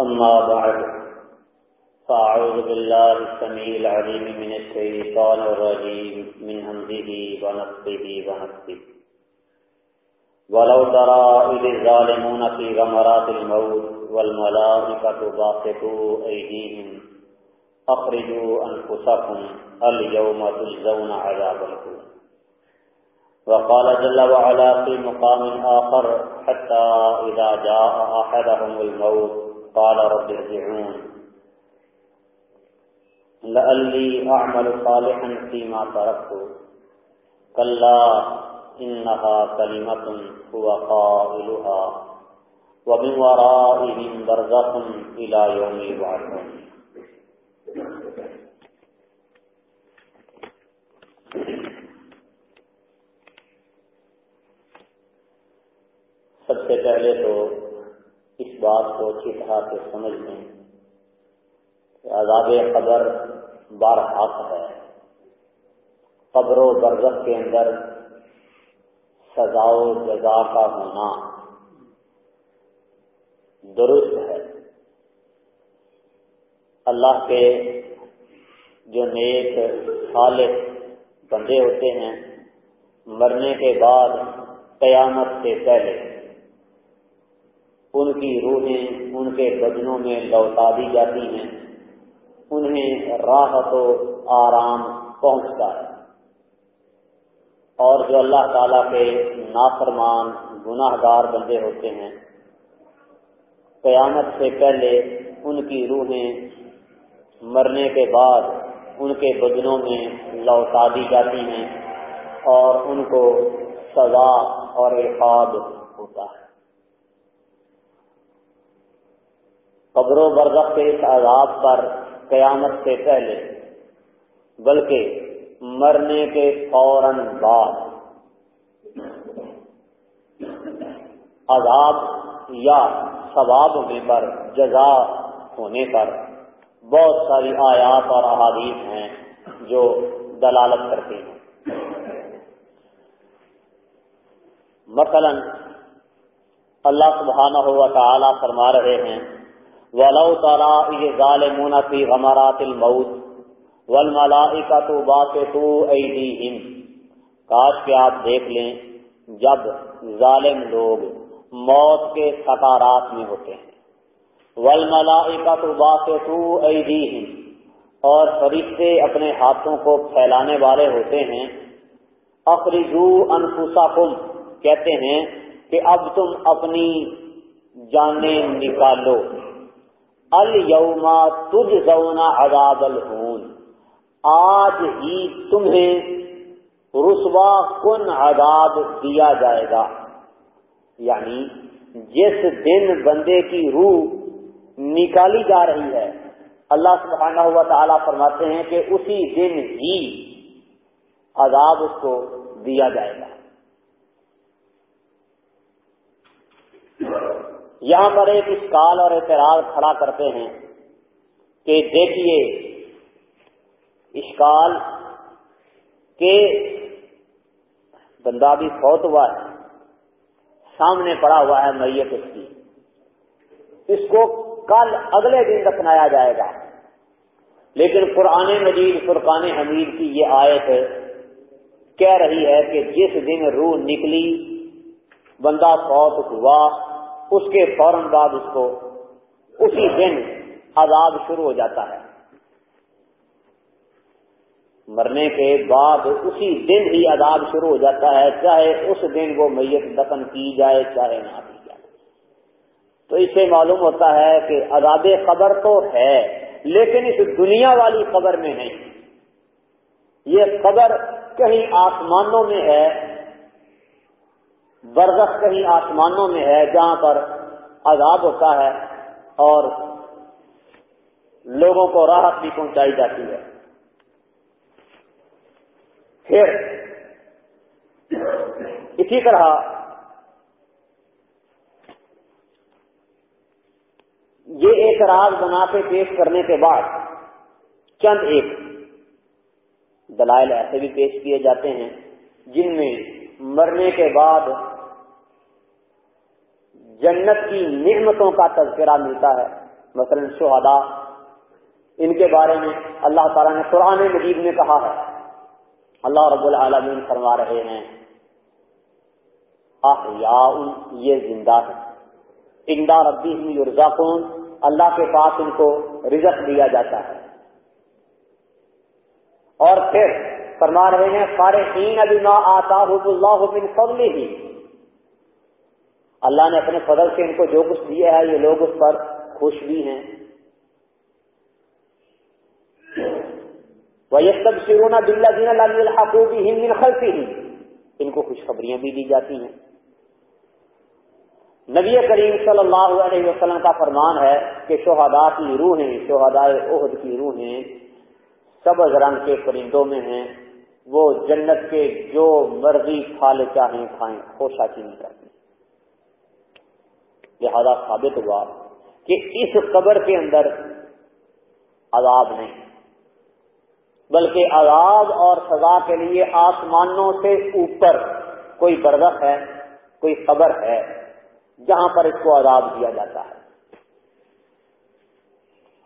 أما بعد، فأعوذ بالله السميع العليم من الشيطان الرجيم، من همزه ونفسه ونفسه ولو ترى إذ الظالمون في غمرات الموت والملائكة باسطوا أيديهم، أخرجوا أنفسكم اليوم تجزون عذاب الهون وقال جل وعلا في مقام آخر، حتى إذا جاء أحدهم الموت قال رب ارجعون. لألي أعمل صالحا فيما تركت كلا إنها كلمة هو قائلها ومن ورائهم برزخ إلى يوم يبعثون سب سے پہلے تو اس بات کو اچھی طرح سے سمجھ لیں کہ عذاب قبر بار حق ہے۔ قبر و برزخ کے اندر سزا و جزا کا ہونا درست ہے۔ اللہ کے جو نیک خالق بندے ہوتے ہیں، مرنے کے بعد قیامت سے پہلے ان کی روحیں ان کے بدنوں میں لوٹا دی جاتی ہیں۔ انہیں راحت و آرام پہنچتا ہے۔ اور جو اللہ تعالی کے نافرمان گناہ گار بندے ہوتے ہیں، قیامت سے پہلے ان کی روحیں مرنے کے بعد ان کے بدنوں میں لوٹا دی جاتی ہیں اور ان کو سزا اور احاد ہوتا ہے قبر و برزخ کے اس عذاب پر قیامت سے پہلے، بلکہ مرنے کے فوراً بعد۔ عذاب یا ثواب ہونے پر، جزا ہونے پر بہت ساری آیات اور احادیث ہیں جو دلالت کرتی ہیں۔ مثلا، اللہ سبحانہ ہوا تعالی فرما رہے ہیں ولو ترى اذ ظالمون في غمرات الموت والملائكه باسطوا ايديهم کاش کہ آپ دیکھ لیں جب ظالم لوگ موت کے سکارات میں ہوتے ہیں۔ والملائکۃ باسطوا ایدیہم۔ اور فرشتے اپنے ہاتھوں کو پھیلانے والے ہوتے ہیں۔ اخرجوا انفسکم۔ کہتے ہیں کہ اب تم اپنی جانیں نکالو۔ الما تج زونا عذاب الہون آج ہی تمہیں رسوا کن عذاب دیا جائے گا۔ یعنی جس دن بندے کی روح نکالی جا رہی ہے، اللہ سبحانہ ہوا تعالیٰ فرماتے ہیں کہ اسی دن ہی عذاب اس کو دیا جائے گا۔ یہاں پر ایک اسکال اور اعتراض کھڑا کرتے ہیں کہ دیکھیے، اسکال کے بندہ بھی فوت ہوا ہے، سامنے پڑا ہوا ہے میت اس کی۔ اس کو کل اگلے دن دفنایا جائے گا۔ لیکن قرآن مجید، فرقان حمید کی یہ آیت کہہ رہی ہے کہ جس دن روح نکلی، بندہ فوت ہوا۔ اس کے فوراً بعد اس کو اسی دن عذاب شروع ہو جاتا ہے۔ مرنے کے بعد اسی دن ہی عذاب شروع ہو جاتا ہے، چاہے اس دن وہ میت دفن کی جائے، چاہے نہ کی جائے۔ تو اس سے معلوم ہوتا ہے کہ عذاب قبر تو ہے، لیکن اس دنیا والی قبر میں نہیں۔ یہ قبر کہیں آسمانوں میں ہے برزخ کہیں آسمانوں میں ہے، جہاں پر عذاب ہوتا ہے اور لوگوں کو راحت بھی پہنچائی جاتی ہے۔ پھر اسی طرح یہ اعتراض بنا کے پیش کرنے کے بعد چند ایک دلائل ایسے بھی پیش کیے جاتے ہیں جن میں مرنے کے بعد جنت کی نعمتوں کا تذکرہ ملتا ہے۔ مثلا شہداء، ان کے بارے میں اللہ تعالیٰ نے قرآن مجید میں کہا ہے۔ اللہ رب العالمین فرما رہے ہیں یہ زندہ ہے اندا ربی یورزاقون اللہ کے پاس ان کو رزق دیا جاتا ہے۔ اور پھر فرما رہے ہیں، فارحین ابھی نہ آتا اللہ بن فضل ہی اللہ نے اپنے فضل سے ان کو جو کچھ دیا ہے، یہ لوگ اس پر خوش بھی ہیں۔ وہ سب شروع بلّہ دین اللہ الحقوبی ہند خلسی ہی ان کو خوشخبریاں بھی دی جاتی ہیں۔ نبی کریم صلی اللہ علیہ وسلم کا فرمان ہے کہ شہداء کی روحیں، شہداء عہد کی روحیں سبز رنگ کے پرندوں میں ہیں۔ وہ جنت کے جو مرضی کھالے چاہیں، کھائیں خوشا چینی کرتے لہذا ثابت ہوا کہ اس قبر کے اندر عذاب نہیں، بلکہ عذاب اور سزا کے لیے آسمانوں سے اوپر کوئی برزخ ہے، کوئی قبر ہے، جہاں پر اس کو عذاب دیا جاتا ہے۔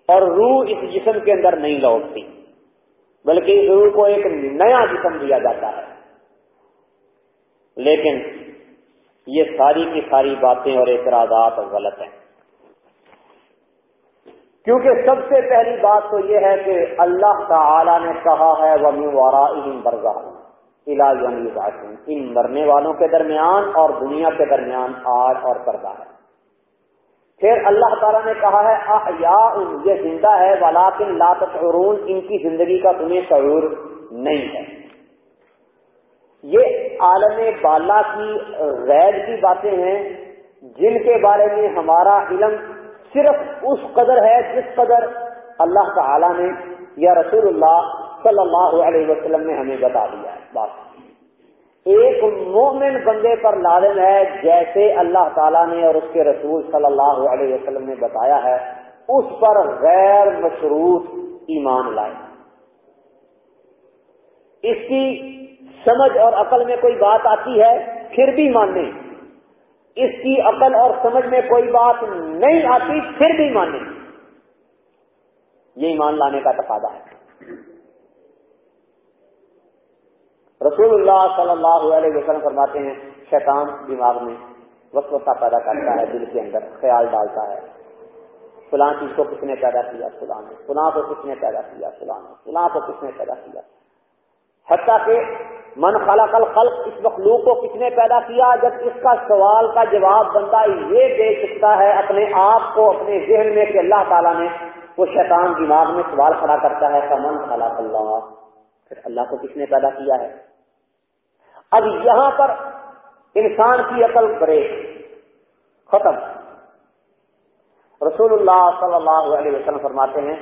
اور روح اس جسم کے اندر نہیں لوٹتی، بلکہ اس روح کو ایک نیا جسم دیا جاتا ہے۔ لیکن یہ ساری کی ساری باتیں اور اعتراضات غلط ہیں۔ کیونکہ سب سے پہلی بات تو یہ ہے کہ اللہ تعالی نے کہا ہے ومی وارا برگا علاج ان مرنے والوں کے درمیان اور دنیا کے درمیان آڑ اور پردہ ہے۔ پھر اللہ تعالیٰ نے کہا ہے ان یہ زندہ ہے ولاکن لا تشعرون۔ ان کی زندگی کا تمہیں شعور نہیں ہے۔ یہ عالم بالا کی غیر کی باتیں ہیں جن کے بارے میں ہمارا علم صرف اس قدر ہے جس قدر اللہ تعالی نے یا رسول اللہ صلی اللہ علیہ وسلم نے ہمیں بتا دیا ہے۔ بات ایک مومن بندے پر لازم ہے جیسے اللہ تعالیٰ نے اور اس کے رسول صلی اللہ علیہ وسلم نے بتایا ہے، اس پر غیر مشروط ایمان لائے۔ اس کی سمجھ اور عقل میں کوئی بات آتی ہے، پھر بھی ماننے۔ اس کی عقل اور سمجھ میں کوئی بات نہیں آتی، پھر بھی ماننے۔ یہ ایمان لانے کا تقاضا ہے۔ رسول اللہ صلی اللہ علیہ وسلم فرماتے ہیں، شیطان دماغ میں وسوسہ پیدا کرتا ہے، دل کے اندر خیال ڈالتا ہے۔ فلاں چیز کو کس نے پیدا کیا؟ فلاں فلاں کو کس نے پیدا کیا؟ فلاں فلاں کو کس نے پیدا کیا؟ حتیٰ کہ من خلق الخلق، اس مخلوق کو کس نے پیدا کیا؟ جب اس کا سوال کا جواب بندہ یہ دے سکتا ہے اپنے آپ کو، اپنے ذہن میں کہ اللہ تعالیٰ نے وہ شیطان دماغ میں سوال کھڑا کرتا ہے کہ من خلق اللہ پھر اللہ کو کس نے پیدا کیا ہے؟ اب یہاں پر انسان کی عقل بریک، ختم۔ رسول اللہ صلی اللہ علیہ وسلم فرماتے ہیں،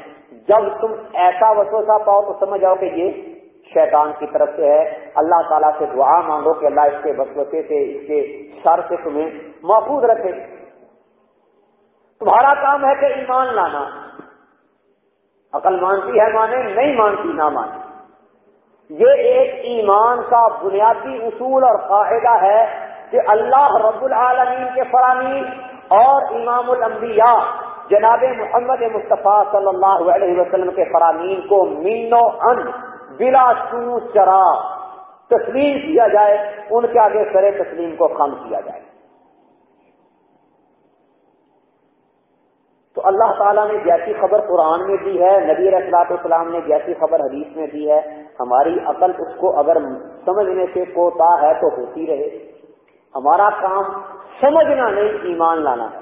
جب تم ایسا وسوسہ پاؤ تو سمجھ جاؤ کہ یہ شیطان کی طرف سے ہے۔ اللہ تعالیٰ سے دعا مانگو کہ اللہ اس کے وسوسے سے، اس کے شر سے تمہیں محفوظ رکھے۔ تمہارا کام ہے کہ ایمان لانا۔ عقل مانتی ہے مانے، نہیں مانتی نہ مانے۔ یہ ایک ایمان کا بنیادی اصول اور قاعدہ ہے کہ اللہ رب العالمین کے فرامین اور امام الانبیاء جناب محمد مصطفیٰ صلی اللہ علیہ وسلم کے فرامین کو مینو ان بلا سو چرا تسلیم کیا جائے، ان کے آگے سرے تسلیم کو خم کیا جائے۔ تو اللہ تعالیٰ نے جیسی خبر قرآن میں دی ہے، نبی رسلاط اسلام نے جیسی خبر حدیث میں دی ہے، ہماری عقل اس کو اگر سمجھنے سے کوتا ہے تو ہوتی رہے۔ ہمارا کام سمجھنا نہیں، ایمان لانا۔ ہے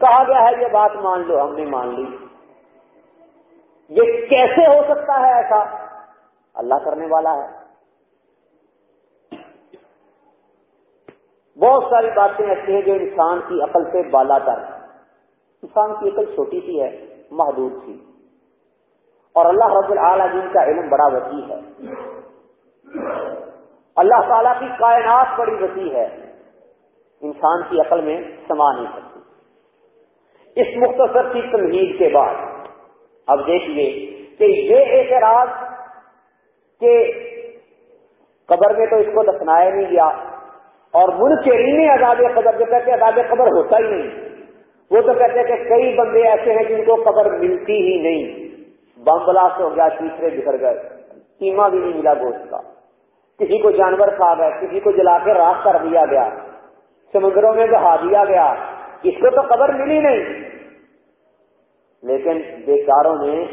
کہا گیا ہے، یہ بات مان لو، ہم نے مان لی۔ یہ کیسے ہو سکتا ہے ایسا؟ اللہ کرنے والا ہے۔ بہت ساری باتیں ایسی ہیں جو انسان کی عقل سے بالا تر انسان کی عقل چھوٹی سی ہے، محدود سی۔ اور اللہ رب العالمین کا علم بڑا وسیع ہے۔ اللہ تعالی کی کائنات بڑی وسیع ہے۔ انسان کی عقل میں سما نہیں سکتی۔ اس مختصر کی تمہید کے بعد اب دیکھیے کہ یہ اعتراض کہ قبر میں تو اس کو دفنایا نہیں گیا اور ملک کے عذاب قبر جو کہتے عذاب قبر ہوتا ہی نہیں۔ وہ تو کہتے ہیں کہ کئی بندے ایسے ہیں جن کو قبر ملتی ہی نہیں۔ بم بلاسٹ ہو گیا، تیسرے بکھر گئے۔ قیمہ بھی نہیں ملا گوشت کا۔ کسی کو جانور کھا گئے کسی کو جلا کے راک کر دیا گیا۔ سمندروں میں بہا دیا گیا۔ اس کو تو قبر ملی نہیں۔ لیکن بیکاروں نے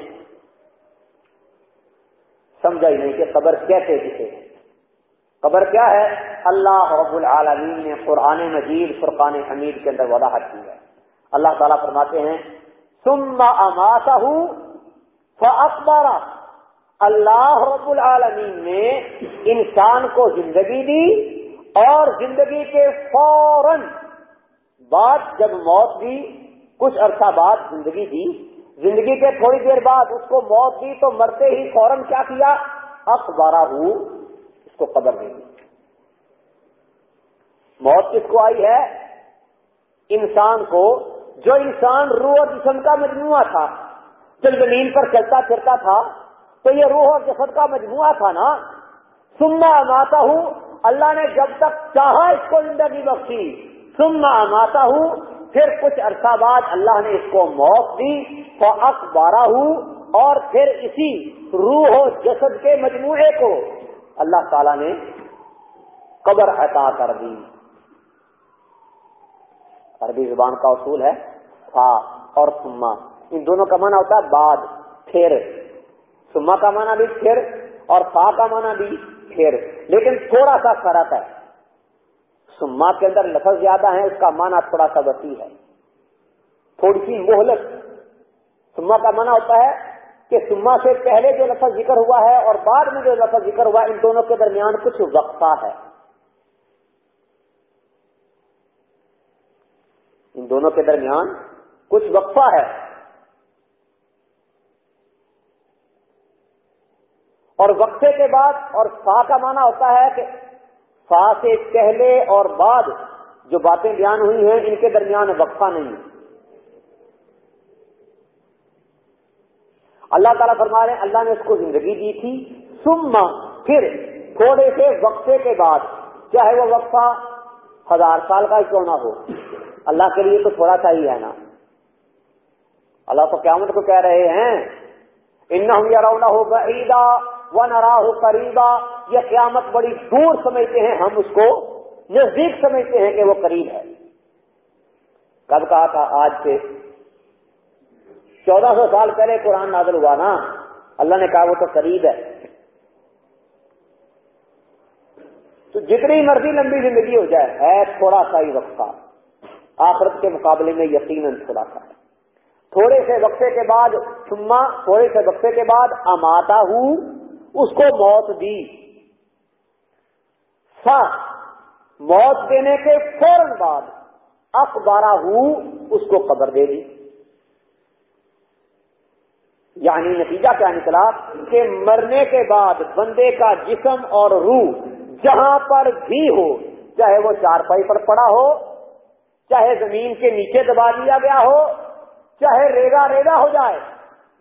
سمجھا ہی نہیں کہ قبر کیسے کسے قبر کیا ہے؟ اللہ رب العالمین نے قرآن مجید، فرقان حمید کے اندر وضاحت کی ہے۔ اللہ تعالیٰ فرماتے ہیں سم اماسا ہوں اللہ رب العالمین نے انسان کو زندگی دی اور زندگی کے فوراً بعد جب موت دی کچھ عرصہ بعد زندگی دی، زندگی کے تھوڑی دیر بعد اس کو موت دی، تو مرتے ہی فوراً کیا کیا؟ اخبارہ ہوں اس کو قبر دے دی۔ موت کس کو آئی ہے؟ انسان کو، جو انسان روح اور جسم کا مجموعہ تھا۔ جب زمین پر چلتا پھرتا تھا، تو یہ روح اور جسد کا مجموعہ تھا نا۔ سننا ماتا ہوں اللہ نے جب تک چاہا اس کو زندگی بخشی۔ سننا ماتا ہوں پھر کچھ عرصہ بعد اللہ نے اس کو موت دی تو اخبارہ ہوں اور پھر اسی روح و جسد کے مجموعے کو اللہ تعالی نے قبر عطا کر دی۔ عربی زبان کا اصول ہے فا اور سما۔ ان دونوں کا معنی ہوتا ہے بعد، پھر۔ سما کا معنی بھی پھر اور فا کا معنی بھی پھر۔ لیکن تھوڑا سا فرق ہے۔ سما کے اندر لفظ زیادہ ہے اس کا معنی تھوڑا سا وسیع ہے۔ تھوڑی سی مہلت۔ سما کا معنی ہوتا ہے کہ سما سے پہلے جو لفظ ذکر ہوا ہے اور بعد میں جو لفظ ذکر ہوا ہے ان دونوں کے درمیان کچھ وقفہ ہے۔ ان دونوں کے درمیان کچھ وقفہ ہے۔ اور وقفے کے بعد اور فا کا معنی ہوتا ہے کہ فا سے پہلے اور بعد جو باتیں بیان ہوئی ہیں، ان کے درمیان وقفہ نہیں اللہ تعالیٰ فرما رہے ہیں، اللہ نے اس کو زندگی دی تھی۔ سما پھر تھوڑے سے وقفے کے بعد، چاہے وہ وقفہ ہزار سال کا کیوں نہ ہو، اللہ کے لیے تو تھوڑا سا ہی ہے نا۔ اللہ تو قیامت کو کہہ رہے ہیں ان رونا ہوگا عیدا و نرا ہو قریبا، یہ قیامت بڑی دور سمجھتے ہیں، ہم اس کو نزدیک سمجھتے ہیں کہ وہ قریب ہے۔ کب کہا تھا آج سے چودہ سو سال پہلے قرآن نازل ہوا نا؟ اللہ نے کہا وہ تو قریب ہے۔ تو جتنی مرضی لمبی زندگی ہو جائے، ہے تھوڑا سا ہی وقفہ۔ آخرت کے مقابلے میں یقیناً تھوڑا سا۔ ہے تھوڑے سے وقفے کے بعد سما تھوڑے سے وقفے کے بعد، اماتا ہوں اس کو موت دی۔ سا موت دینے کے فوراً بعد اخبارہ ہوں اس کو قبر دے دی۔ یعنی نتیجہ کیا نکلا؟ کہ مرنے کے بعد بندے کا جسم اور روح جہاں پر بھی ہو، چاہے وہ چارپائی پر پڑا ہو، چاہے زمین کے نیچے دبا دیا گیا ہو، چاہے ریگا ریگا ہو جائے،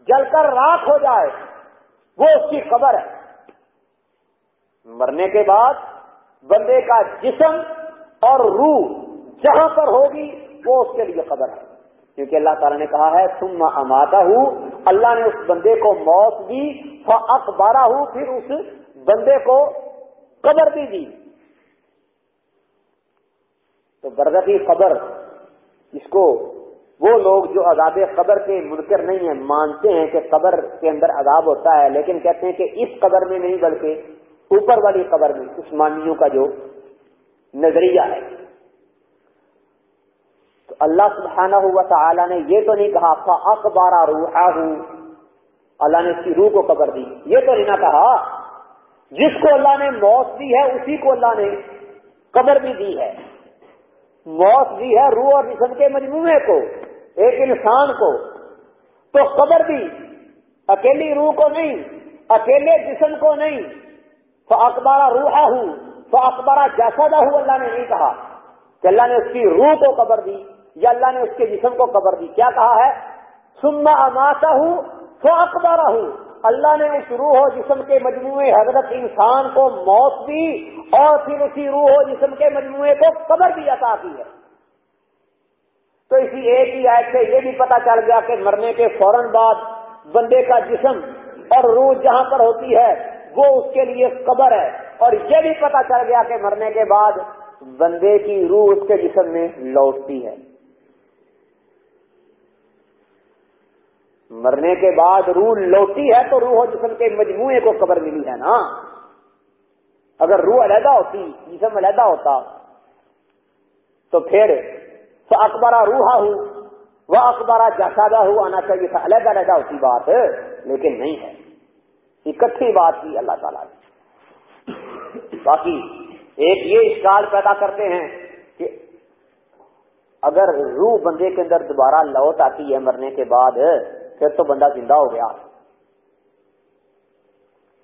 جل کر راک ہو جائے وہ اس کی خبر ہے۔ مرنے کے بعد بندے کا جسم اور روح جہاں پر ہوگی وہ اس کے لیے خبر ہے۔ کیونکہ اللہ تعالیٰ نے کہا ہے تم اماتا ہوں اللہ نے اس بندے کو موت دی اخبارہ ہوں پھر اس بندے کو قبر بھی دی۔ تو برگتی قبر اس کو وہ لوگ جو عذاب قبر کے منکر نہیں ہیں، مانتے ہیں کہ قبر کے اندر عذاب ہوتا ہے، لیکن کہتے ہیں کہ اس قبر میں نہیں، بلکہ اوپر والی قبر میں عثمانیوں کا جو نظریہ ہے۔ تو اللہ سبحانہ ہوا تعالی نے یہ تو نہیں کہا اخبارہ روحا ہوں اللہ نے اس کی روح کو قبر دی۔ یہ تو نہیں نہ کہا، جس کو اللہ نے موت دی ہے، اسی کو اللہ نے قبر بھی دی ہے۔ موت دی ہے روح اور جسم کے مجموعے کو۔ ایک انسان کو، تو قبر بھی، اکیلی روح کو نہیں، اکیلے جسم کو نہیں۔ تو اخبارہ روحا ہوں تو اخبارہ جیسا دا ہوں اللہ نے نہیں کہا کہ اللہ نے اس کی روح کو قبر دی یا اللہ نے اس کے جسم کو قبر دی۔ کیا کہا ہے؟ سما اماسا ہوں تو اخبارہ ہوں اللہ نے اس روح و جسم کے مجموعے حضرت انسان کو موت دی اور پھر اسی روح و جسم کے مجموعے کو قبر بھی عطا کی ہے۔ تو اسی ایک ہی آیت سے یہ بھی پتا چل گیا کہ مرنے کے فوراً بعد بندے کا جسم اور روح جہاں پر ہوتی ہے، وہ اس کے لیے قبر ہے۔ اور یہ بھی پتا چل گیا کہ مرنے کے بعد بندے کی روح اس کے جسم میں لوٹتی ہے۔ مرنے کے بعد روح لوٹی ہے تو روح و جسم کے مجموعے کو قبر ملی ہے نا۔ اگر روح علیحدہ ہوتی، جسم علیحدہ ہوتا، تو پھر اکبارہ روحا ہوں وہ اکبارہ جسادہ ہو آنا چاہیے تھا علیحدہ علیحدہ ہوتی بات؟ لیکن نہیں ہے. اکٹھی بات کی اللہ تعالیٰ نے. باقی ایک یہ اشکال پیدا کرتے ہیں کہ اگر روح بندے کے اندر دوبارہ لوٹ آتی ہے مرنے کے بعد، پھر تو بندہ زندہ ہو گیا.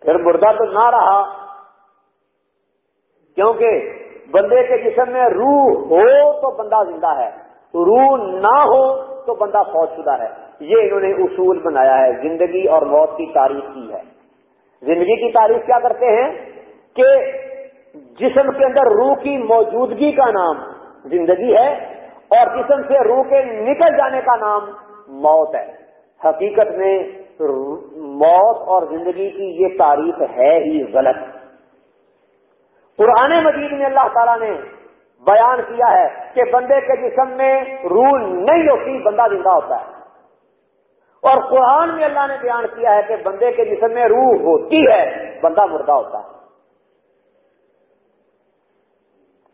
پھر مردہ تو نہ رہا. کیونکہ بندے کے جسم میں روح ہو تو بندہ زندہ ہے، روح نہ ہو تو بندہ فوج شدہ ہے۔ یہ انہوں نے اصول بنایا ہے، زندگی اور موت کی تعریف کی ہے۔ زندگی کی تعریف کیا کرتے ہیں؟ کہ جسم کے اندر روح کی موجودگی کا نام زندگی ہے اور جسم سے روح کے نکل جانے کا نام موت ہے۔ حقیقت میں موت اور زندگی کی یہ تعریف ہے ہی غلط۔ قرآن مجید میں اللہ تعالیٰ نے بیان کیا ہے کہ بندے کے جسم میں روح نہیں ہوتی، بندہ زندہ ہوتا ہے۔ اور قرآن میں اللہ نے بیان کیا ہے کہ بندے کے جسم میں روح ہوتی ہے، بندہ مردہ ہوتا ہے۔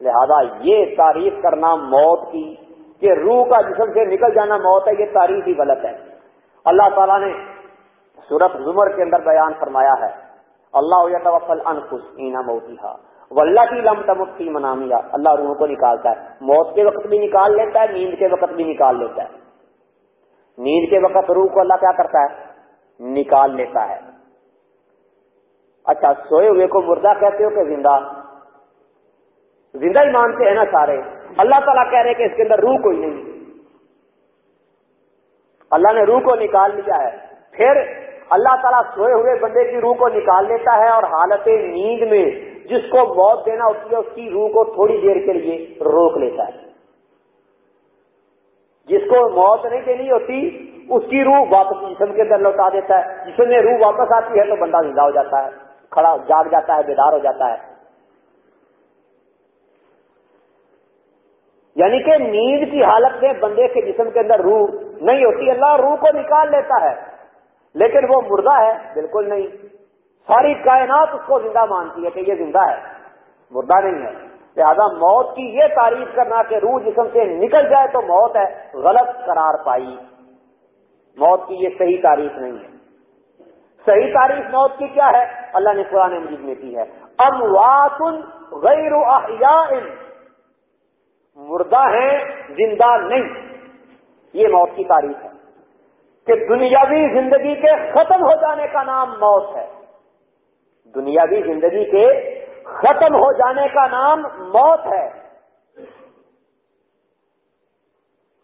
لہذا یہ تعریف کرنا موت کی، کہ روح کا جسم سے نکل جانا موت ہے، یہ تعریف ہی غلط ہے۔ اللہ تعالیٰ نے سورت زمر کے اندر بیان فرمایا ہے، اللہ انخش اینا موتی ہا ولہ کی لم تمک منامیا اللہ روحوں کو نکالتا ہے۔ موت کے وقت بھی نکال لیتا ہے، نیند کے وقت بھی نکال لیتا ہے۔ نیند کے وقت روح کو اللہ کیا کرتا ہے؟ نکال لیتا ہے۔ اچھا سوئے ہوئے کو مردہ کہتے ہو کہ زندہ؟ زندہ ہی مانتے ہیں نا سارے۔ اللہ تعالیٰ کہہ رہے کہ اس کے اندر روح کوئی نہیں۔ اللہ نے روح کو نکال لیا ہے۔ پھر اللہ تعالیٰ سوئے ہوئے بندے کی روح کو نکال لیتا ہے اور حالت نیند میں جس کو موت دینا ہوتی ہے اس کی روح کو تھوڑی دیر کے لیے روک لیتا ہے۔ جس کو موت نہیں دینی ہوتی، اس کی روح واپس جسم کے اندر لوٹا دیتا ہے۔ جس میں روح واپس آتی ہے تو بندہ زندہ ہو جاتا ہے، کھڑا، جاگ جاتا ہے، بیدار ہو جاتا ہے۔ یعنی کہ نیند کی حالت میں بندے کے جسم کے اندر روح نہیں ہوتی، اللہ روح کو نکال لیتا ہے، لیکن وہ مردہ ہے، بالکل نہیں۔ ساری کائنات اس کو زندہ مانتی ہے کہ یہ زندہ ہے، مردہ نہیں ہے۔ لہذا موت کی یہ تعریف کرنا کہ روح جسم سے نکل جائے تو موت ہے، غلط قرار پائی۔ موت کی یہ صحیح تعریف نہیں ہے۔ صحیح تعریف موت کی کیا ہے؟ اللہ نے قرآن مجید میں کی ہے۔ اموات غیر احیاء۔ مردہ ہیں، زندہ نہیں۔ یہ موت کی تعریف ہے۔ کہ دنیاوی زندگی کے ختم ہو جانے کا نام موت ہے۔ دنیاوی زندگی کے ختم ہو جانے کا نام موت ہے۔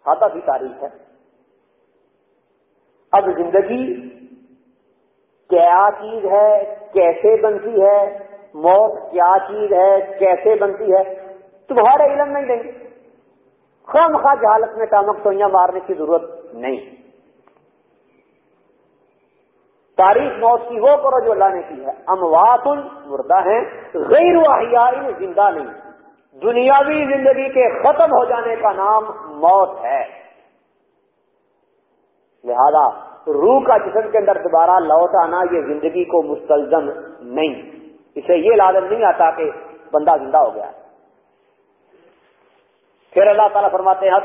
سادہ بھی تاریخ ہے۔ اب زندگی کیا چیز ہے، کیسے بنتی ہے، موت کیا چیز ہے، کیسے بنتی ہے، تمہارے علم نہیں دیں گے۔ خام خواہ جہالت میں ٹامک سوئیاں مارنے کی ضرورت نہیں۔ تاریخ موت کی وہ کرو جو اللہ نے کی ہے۔ اموات مردہ ہیں، غیر واحیائی زندہ نہیں۔ دنیاوی زندگی کے ختم ہو جانے کا نام موت ہے۔ لہذا روح کا جسم کے اندر دوبارہ لوٹ آنا یہ زندگی کو مستلزم نہیں۔ اسے یہ لازم نہیں آتا کہ بندہ زندہ ہو گیا۔ پھر اللہ تعالیٰ فرماتے ہیں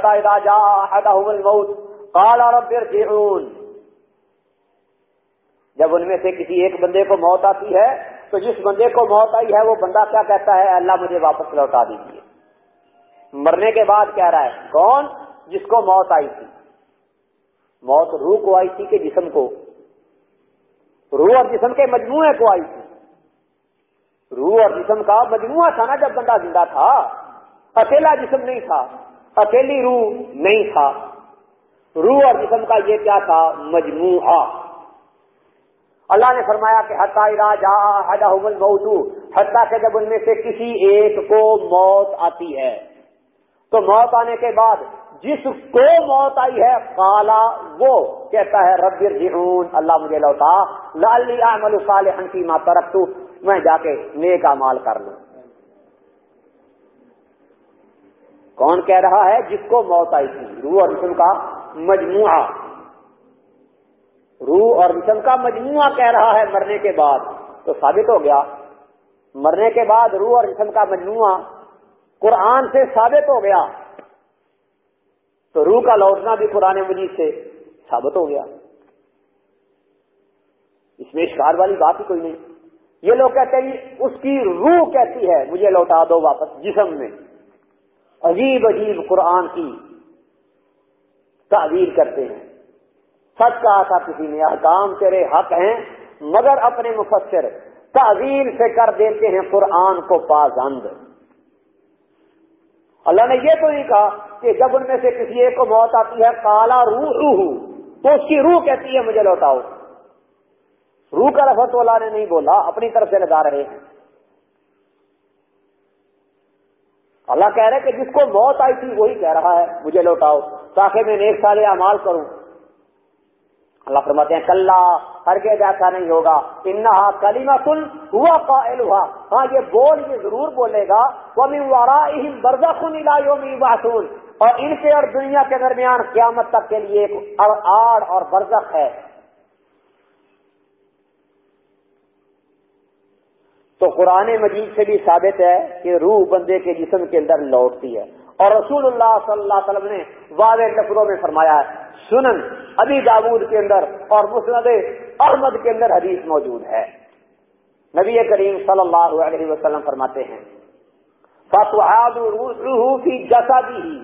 کالا رب ارجعون۔ جب ان میں سے کسی ایک بندے کو موت آتی ہے، تو جس بندے کو موت آئی ہے، وہ بندہ کیا کہتا ہے؟ اللہ مجھے واپس لوٹا دیجیے۔ مرنے کے بعد کہہ رہا ہے، کون؟ جس کو موت آئی تھی۔ موت روح کو آئی تھی کہ جسم کو؟ روح اور جسم کے مجموعے کو آئی تھی۔ روح اور جسم کا مجموعہ تھا نا جب بندہ زندہ تھا۔ اکیلا جسم نہیں تھا، اکیلی روح نہیں تھا۔ روح اور جسم کا یہ کیا تھا؟ مجموعہ۔ اللہ نے فرمایا کہ حتیٰ کہ جب ان میں سے کسی ایک کو موت آتی ہے۔ تو موت آنے کے بعد جس کو موت آئی ہے کالا وہ کہتا ہے، رب جہون اللہ مجھے لوٹا لالی عمل صالحا فی ما ترکت، میں جا کے نیک مال کر لوں۔ کون کہہ رہا ہے، جس کو موت آئی تھی، روح اور جسم کا مجموعہ۔ روح اور جسم کا مجموعہ کہہ رہا ہے مرنے کے بعد، تو ثابت ہو گیا۔ مرنے کے بعد روح اور جسم کا مجموعہ قرآن سے ثابت ہو گیا۔ تو روح کا لوٹنا بھی قرآن مجید سے ثابت ہو گیا۔ اس میں شکار والی بات ہی کوئی نہیں۔ یہ لوگ کہتے ہیں، اس کی روح کہتی ہے؟ مجھے لوٹا دو واپس جسم میں۔ عجیب عجیب قرآن کی تعبیر کرتے ہیں۔ سچ کہا تھا کسی نے، احکام تیرے حق ہیں، مگر اپنے مفسر تعویل سے کر دیتے ہیں قرآن کو پازند اللہ نے یہ تو نہیں کہا کہ جب ان میں سے کسی ایک کو موت آتی ہے کالا روح روح تو اس کی روح کہتی ہے، مجھے لوٹاؤ۔ روح کا لفظ اللہ نے نہیں بولا، اپنی طرف سے لگا رہے ہیں۔ اللہ کہہ رہے کہ جس کو موت آئی تھی، وہی کہہ رہا ہے، مجھے لوٹاؤ، تاکہ میں نیک سال اعمال کروں۔ اللہ فرماتے ہیں کل ہر کے ایسا نہیں ہوگا۔ انہا کلیما کل ہوا قائل ہوا ہاں یہ بول یہ ضرور بولے گا۔ وہ برزا یوم اور ان کے اور دنیا کے درمیان قیامت تک کے لیے ایک آڑ اور برزخ ہے۔ تو قرآن مجید سے بھی ثابت ہے کہ روح بندے کے جسم کے اندر لوٹتی ہے۔ اور رسول اللہ صلی اللہ علیہ وسلم نے واضح لفظوں میں فرمایا ہے سنن ابھی داود کے اندر اور مسند احمد کے اندر حدیث موجود ہے۔ نبی کریم صلی اللہ علیہ وسلم فرماتے ہیں فتح روح کی جسا دی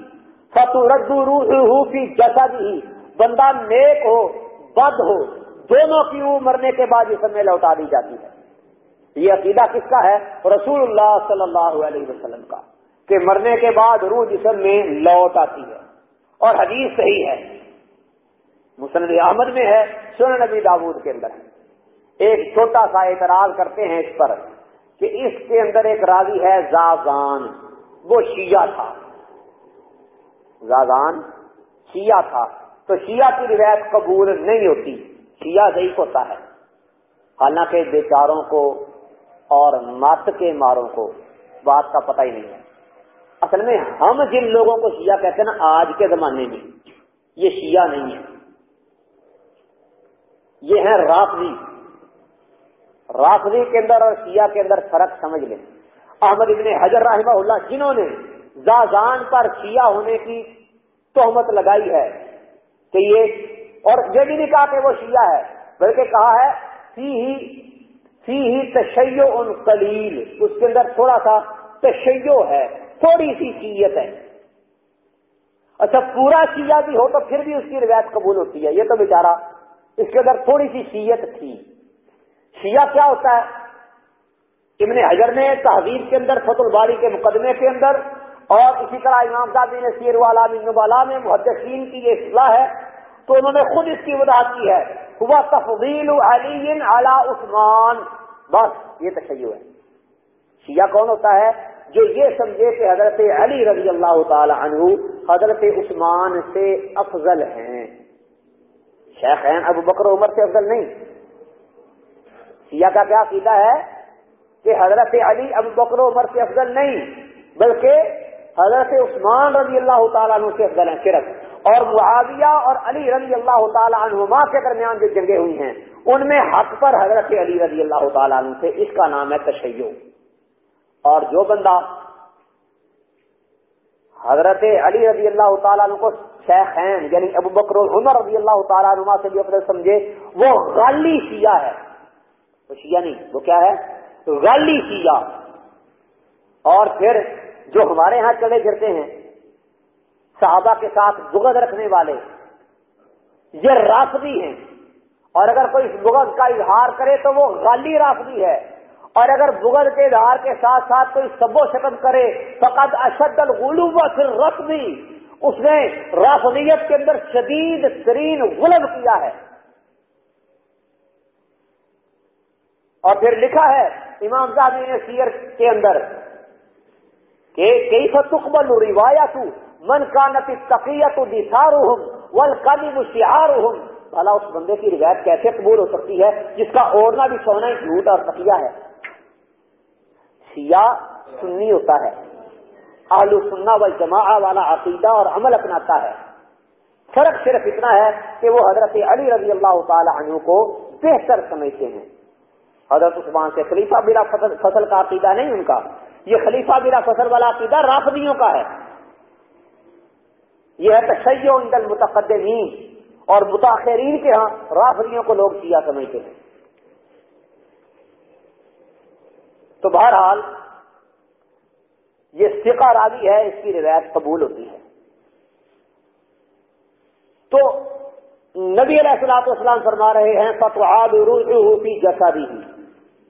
فتو ردو روح کی جسا دی بندہ نیک ہو، بد ہو، دونوں کی روح مرنے کے بعد جسم میں لوٹا دی جاتی ہے۔ یہ عقیدہ کس کا ہے؟ رسول اللہ صلی اللہ علیہ وسلم کا، کہ مرنے کے بعد روح جسم میں لوٹ آتی ہے۔ اور حدیث صحیح ہے مسند احمد میں ہے سن نبی داود کے اندر ہے۔ ایک چھوٹا سا اعتراض کرتے ہیں اس پر کہ اس کے اندر ایک راضی ہے زازان، وہ شیعہ تھا۔ زازان شیعہ تھا۔ تو شیعہ کی روایت قبول نہیں ہوتی، شیعہ ضعیف ہوتا ہے۔ حالانکہ بیچاروں کو اور مت کے ماروں کو بات کا پتہ ہی نہیں ہے۔ اصل میں ہم جن لوگوں کو شیعہ کہتے ہیں نا، آج کے زمانے میں، یہ شیعہ نہیں ہے۔ یہ ہیں رافضی۔ رافضی کے اندر اور شیعہ کے اندر فرق سمجھ لیں۔ احمد ابن حجر رحمہ اللہ، جنہوں نے زازان پر شیعہ ہونے کی تہمت لگائی ہے کہ یہ اور یہ بھی نہیں کہا کہ وہ شیعہ ہے، بلکہ کہا ہے سی ہی سی ہی تشیو ان کلیل اس کے اندر تھوڑا سا تشیو ہے، تھوڑی سی سیت ہے۔ اچھا پورا شیعہ بھی ہو تو پھر بھی اس کی روایت قبول ہوتی ہے، یہ تو بیچارہ اس کے اندر تھوڑی سی سیت تھی۔ شیعہ کیا ہوتا ہے؟ ابن حجر نے تحریر کے اندر فت الباری کے مقدمے کے اندر، اور اسی طرح امام صاحب نے سیر والا نبالا میں محدثین کی یہ اصلاح ہے، تو انہوں نے خود اس کی وضاحت کی ہے۔ ہوا تفضیل علی اعلی عثمان۔ بس، یہ تشیع ہے۔ شیعہ کون ہوتا ہے؟ جو یہ سمجھے کہ حضرت علی رضی اللہ تعالی عنہ حضرت عثمان سے افضل ہیں۔ شیخین ابو بکر عمر سے افضل نہیں۔ سیاح کا کیا عقیدہ ہے کہ حضرت علی ابو بکر عمر سے افضل نہیں، بلکہ حضرت عثمان رضی اللہ تعالیٰ عنہ سے افضل ہیں صرف۔ اور معاویہ اور علی رضی اللہ تعالیٰ عنہما کے درمیان جو جنگیں ہوئی ہیں، ان میں حق پر حضرت علی رضی اللہ تعالیٰ عنہ سے اس کا نام ہے تشیع۔ اور جو بندہ حضرت علی رضی اللہ تعالیٰ عنہ کو شیخین یعنی ابو بکر عمر رضی اللہ تعالیٰ عنہ سے بھی اپنے سمجھے، وہ غالی شیعہ ہے۔ وہ شیعہ نہیں، وہ کیا ہے؟ غالی شیعہ۔ اور پھر جو ہمارے ہاں چلے پھرتے ہیں، صحابہ کے ساتھ بغض رکھنے والے، یہ رافضی ہیں۔ اور اگر کوئی بغض کا اظہار کرے تو وہ غالی رافضی ہے۔ اور اگر بغل کے اظہار کے ساتھ ساتھ کوئی سب و شکم کرے فقط اشد الغلو پھر رقص بھی اس نے رافضیت کے اندر شدید ترین غلب کیا ہے۔ اور پھر لکھا ہے امام صاحب نے سیر کے اندر کہ کئی فتقبل روایت من کا نتی تقیت دسار ول کبھی بھلا اس بندے کی روایت کیسے قبول ہو سکتی ہے؟ جس کا اوڑنا بھی سونا جھوٹ اور تقیہ ہے۔ سیاہ سنی ہوتا ہے۔ آلو سننا و جماع والا عقیدہ اور عمل اپناتا ہے۔ فرق صرف اتنا ہے کہ وہ حضرت علی رضی اللہ تعالی عنہ کو بہتر سمجھتے ہیں۔ حضرت عثمان سے خلیفہ بلا فصل کا عقیدہ نہیں ان کا۔ یہ خلیفہ بلا فصل والا عقیدہ رافضیوں کا ہے۔ یہ ہے تشیع عند المتقدمین اور متاخرین کے ہاں رافضیوں کو لوگ شیعہ سمجھتے ہیں۔ تو بہرحال یہ سکا راوی ہے، اس کی روایت قبول ہوتی ہے۔ تو نبی علیہ السلاط والسلام فرما رہے ہیں فتوحاد روح کی جسا دی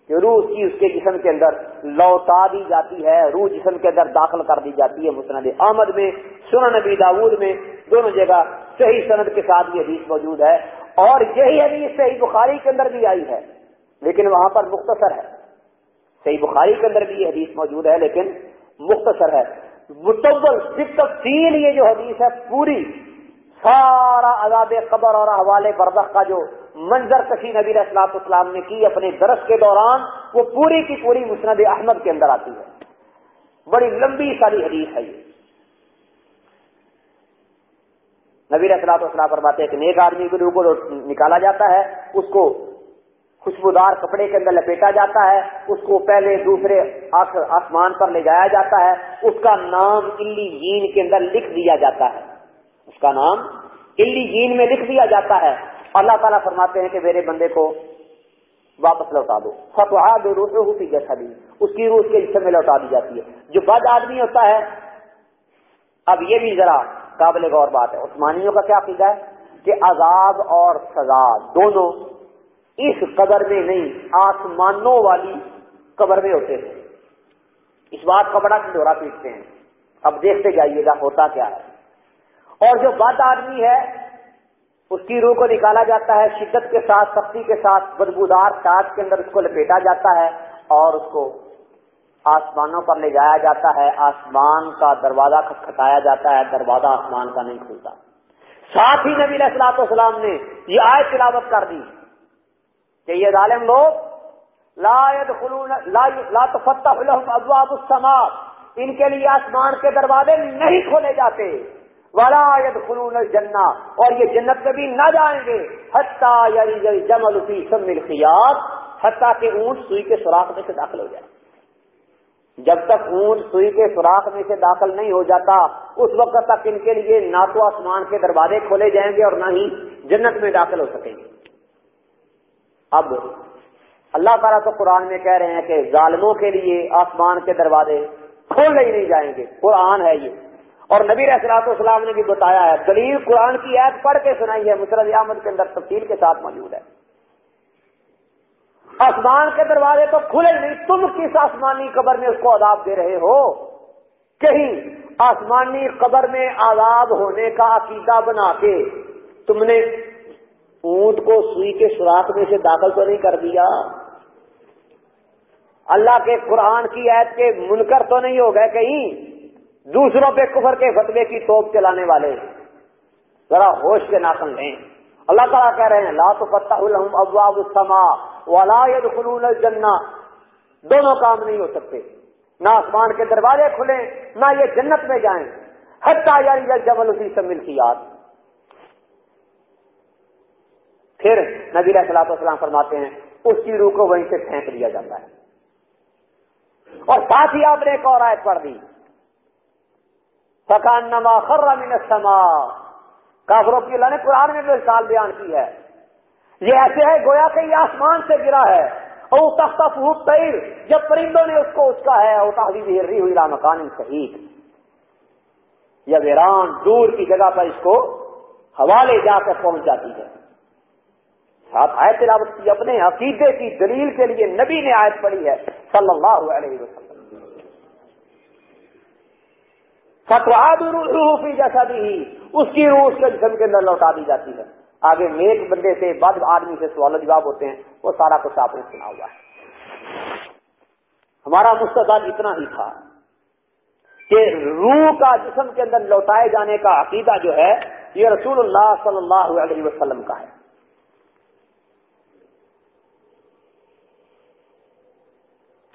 کہ روح کی اس کے جسم کے اندر لوٹا دی جاتی ہے، روح جسم کے اندر داخل کر دی جاتی ہے۔ مسند احمد میں، سنن نبی داود میں، دونوں جگہ صحیح سند کے ساتھ یہ حدیث موجود ہے۔ اور یہی حدیث صحیح بخاری کے اندر بھی آئی ہے، لیکن وہاں پر مختصر ہے۔ صحیح بخاری کے اندر بھی یہ حدیث موجود ہے، لیکن مختصر ہے۔ متبل تفصیل یہ جو حدیث ہے، پوری سارا عذاب قبر اور حوالے بردخ کا جو منظر کشی نبی اسلاط اسلام نے کی اپنے درس کے دوران، وہ پوری کی پوری مسند احمد کے اندر آتی ہے۔ بڑی لمبی ساری حدیث ہے یہ۔ نبی اسلاط اسلام فرماتے ہیں کہ نیک آدمی کے کو نکالا جاتا ہے، اس کو خوشبودار کپڑے کے اندر لپیٹا جاتا ہے، اس کو پہلے دوسرے آسمان پر لے جایا جاتا ہے۔ اس کا نام علی جین کے اندر لکھ دیا جاتا ہے۔ اس کا نام علی جین میں لکھ دیا جاتا ہے۔ اللہ تعالیٰ فرماتے ہیں کہ میرے بندے کو واپس لوٹا دو۔ فتوا دو روح کی جیسا بھی اس کی روح کے حصے میں لوٹا دی جاتی ہے۔ جو بد آدمی ہوتا ہے، اب یہ بھی ذرا قابل غور بات ہے۔ عثمانیوں کا کیا عقیدہ ہے؟ کہ عذاب اور سزا دونوں اس قبر میں نہیں، آسمانوں والی قبر میں ہوتے ہیں۔ اس بات کا بڑا ڈورا پیٹتے ہیں۔ اب دیکھتے جائیے گا ہوتا کیا ہے۔ اور جو بد آدمی ہے، اس کی روح کو نکالا جاتا ہے، شدت کے ساتھ، سختی کے ساتھ، بدبودار ساتھ کے اندر اس کو لپیٹا جاتا ہے اور اس کو آسمانوں پر لے جایا جاتا ہے۔ آسمان کا دروازہ کھٹکھٹایا جاتا ہے، دروازہ آسمان کا نہیں کھلتا۔ ساتھ ہی نبی السلاط والسلام نے یہ آئے تلاوت کر دی۔ کہ یہ ظالم لوگ لا لا تفتح لهم ابواب السماء۔ ان کے لیے آسمان کے دروازے نہیں کھولے جاتے۔ ولا يدخلون الجنہ۔ اور یہ جنت میں بھی نہ جائیں گے۔ حتیٰ یعنی جمل فی سم الخیات حتیٰ کہ اونٹ سوئی کے سوراخ میں سے داخل ہو جائے۔ جب تک اونٹ سوئی کے سوراخ میں سے داخل نہیں ہو جاتا، اس وقت تک ان کے لیے نہ تو آسمان کے دروازے کھولے جائیں گے اور نہ ہی جنت میں داخل ہو سکیں گے۔ اب اللہ تعالیٰ تو قرآن میں کہہ رہے ہیں کہ ظالموں کے لیے آسمان کے دروازے کھولے ہی نہیں جائیں گے۔ قرآن ہے یہ۔ اور نبی رسلاط اسلام نے بھی بتایا ہے، دلیل قرآن کی عید پڑھ کے سنائی ہے مسرت احمد کے اندر تفصیل کے ساتھ موجود ہے۔ آسمان کے دروازے تو کھلے نہیں، تم کس آسمانی قبر میں اس کو عذاب دے رہے ہو؟ کہیں آسمانی قبر میں عذاب ہونے کا عقیدہ بنا کے تم نے اونٹ کو سوئی کے سوراخ میں سے داخل تو نہیں کر دیا۔ اللہ کے قرآن کی عید کے منکر تو نہیں ہو گئے کہیں؟ دوسروں پہ کفر کے فتوے کی توپ چلانے والے۔ ذرا ہوش کے ناخن لیں۔ اللہ تعالیٰ کہہ رہے ہیں، لا تو فتح الحم ابواب السما ولا يدخلون الجنہ۔ دونوں کام نہیں ہو سکتے۔ نہ آسمان کے دروازے کھلیں، نہ یہ جنت میں جائیں۔ حتیٰ یعنی جبل اسی سے ملتی یاد پھر نبی علیہ السلاط والسلام فرماتے ہیں، اس کی روح کو وہیں سے پھینک دیا جاتا ہے۔ اور ساتھ ہی آپ نے ایک اور آیت پڑھ دی۔ فکان نما خر من السما کافروں کی اللہ نے قرآن میں بھی سال بیان کی ہے، یہ ایسے ہے گویا کہ یہ آسمان سے گرا ہے۔ او تختہ فہوب تیر جب پرندوں نے اس کو اس کا ہے، او تحریر ہری ہوئی مکان صحیح یا ویران دور کی جگہ پر اس کو حوالے جا کر پہنچ جاتی ہے۔ ساتھ آیت تلاوت کی، اپنے عقیدے کی دلیل کے لیے نبی نے آیت پڑھی ہے صلی اللہ علیہ وسلم۔ فتواد جیسا بھی اس کی روح اس کے جسم کے اندر لوٹا دی جاتی ہے۔ آگے نیک بندے سے بد آدمی سے سوال و جواب ہوتے ہیں، وہ سارا کچھ آپ نے سنا ہوا ہے۔ ہمارا مستقبل اتنا ہی تھا کہ روح کا جسم کے اندر لوٹائے جانے کا عقیدہ جو ہے، یہ رسول اللہ صلی اللہ علیہ وسلم کا ہے۔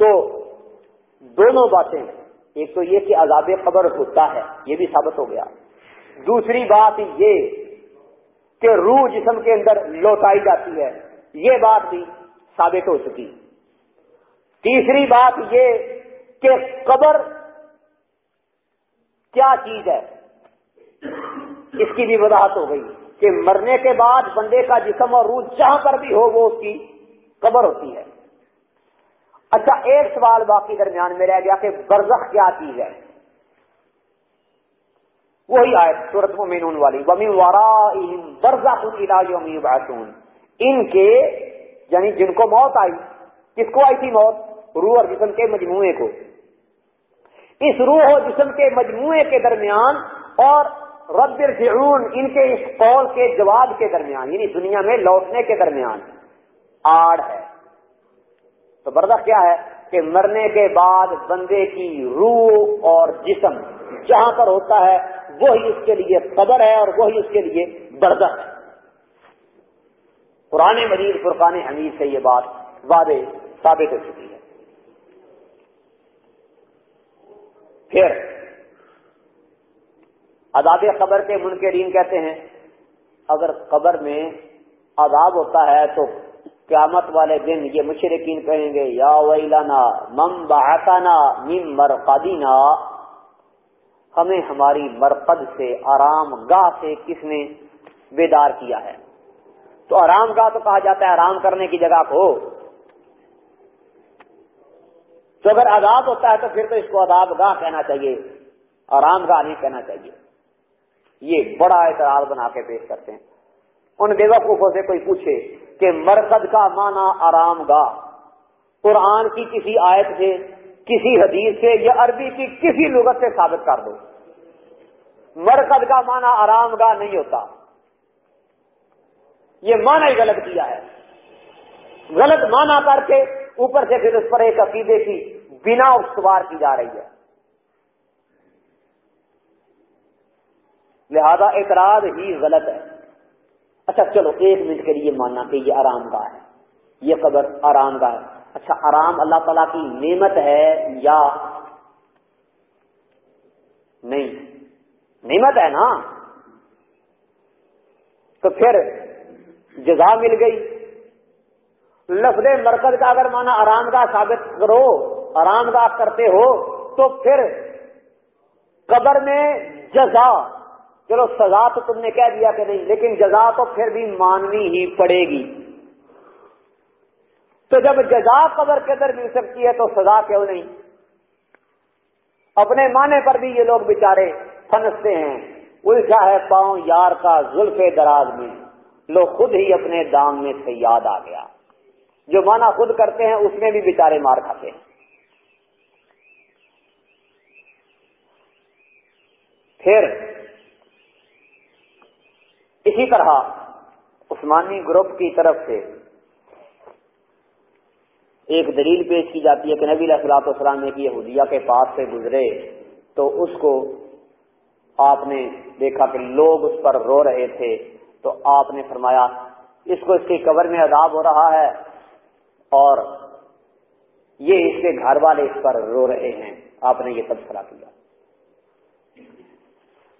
تو دونوں باتیں ایک تو یہ کہ عذاب قبر ہوتا ہے، یہ بھی ثابت ہو گیا۔ دوسری بات یہ کہ روح جسم کے اندر لوٹائی جاتی ہے، یہ بات بھی ثابت ہو چکی۔ تیسری بات یہ کہ قبر کیا چیز ہے؟ اس کی بھی وضاحت ہو گئی کہ مرنے کے بعد بندے کا جسم اور روح جہاں پر بھی ہو، وہ اس کی قبر ہوتی ہے۔ اچھا ایک سوال باقی درمیان میں رہ گیا کہ برزخ کیا چیز ہے؟ وہی آئے سورت مینون والی ومی وارا برزخ ان کے یعنی جن کو موت آئی، کس کو آئی تھی موت؟ روح اور جسم کے مجموعے کو۔ اس روح و جسم کے مجموعے کے درمیان اور رب الرجعون ان کے اس قول کے جواب کے درمیان یعنی دنیا میں لوٹنے کے درمیان، آڑ ہے۔ تو بردہ کیا ہے کہ مرنے کے بعد بندے کی روح اور جسم جہاں پر ہوتا ہے، وہی اس کے لیے قبر ہے اور وہی اس کے لیے بردہ ہے۔ پرانے مجید، فرقان حمید سے یہ بات وعدے ثابت ہو چکی ہے۔ پھر عذاب قبر کے منکرین کہتے ہیں، اگر قبر میں عذاب ہوتا ہے تو قیامت والے دن یہ مشرقین کہیں گے، یا ویلانا مم بہتانا مم مرقدینا ہمیں ہماری مرقد سے آرام گاہ سے کس نے بیدار کیا ہے؟ تو آرام گاہ تو کہا جاتا ہے آرام کرنے کی جگہ کو۔ تو اگر عذاب ہوتا ہے تو پھر تو اس کو عذاب گاہ کہنا چاہیے، آرام گاہ نہیں کہنا چاہیے۔ یہ بڑا اعتراض بنا کے پیش کرتے ہیں۔ ان بیوقوفوں سے کوئی پوچھے۔ کہ مرکز کا معنی آرام گاہ۔ قرآن کی کسی آیت سے، کسی حدیث سے یا عربی کی کسی لغت سے ثابت کر دو۔ مرکز کا معنی آرام گاہ نہیں ہوتا۔ یہ معنی ہی غلط کیا ہے۔ غلط معنی کر کے اوپر سے پھر اس پر ایک عقیدے کی بنا استوار کی جا رہی ہے۔ لہذا اعتراض ہی غلط ہے۔ اچھا چلو، ایک منٹ کے لیے ماننا کہ یہ آرام گاہ ہے۔ یہ قبر آرام گاہ ہے۔ اچھا آرام اللہ تعالی کی نعمت ہے یا نہیں؟ نعمت ہے نا؟ تو پھر جزا مل گئی۔ لفظ مرکز کا اگر مانا آرام گاہ ثابت کرو، آرام گاہ کرتے ہو، تو پھر قبر میں جزا چلو سزا تو تم نے کہہ دیا کہ نہیں، لیکن جزا تو پھر بھی ماننی ہی پڑے گی۔ تو جب جزا قبر کے اندر مل سکتی ہے تو سزا کیوں نہیں؟ اپنے معنی پر بھی یہ لوگ بےچارے پھنستے ہیں۔ الجھا ہے پاؤں یار کا زلف دراز میں۔ لوگ خود ہی اپنے دام میں سے یاد آ گیا۔ جو مانا خود کرتے ہیں، اس میں بھی بےچارے مار کھاتے ہیں۔ پھر اسی طرح عثمانی گروپ کی طرف سے ایک دلیل پیش کی جاتی ہے کہ نبی علیہ السلاط والسلام نے کہ یہودیہ کے پاس سے گزرے تو اس کو آپ نے دیکھا کہ لوگ اس پر رو رہے تھے تو آپ نے فرمایا، اس کو اس کی قبر میں عذاب ہو رہا ہے اور یہ اس کے گھر والے اس پر رو رہے ہیں۔ آپ نے یہ تبصرہ کیا۔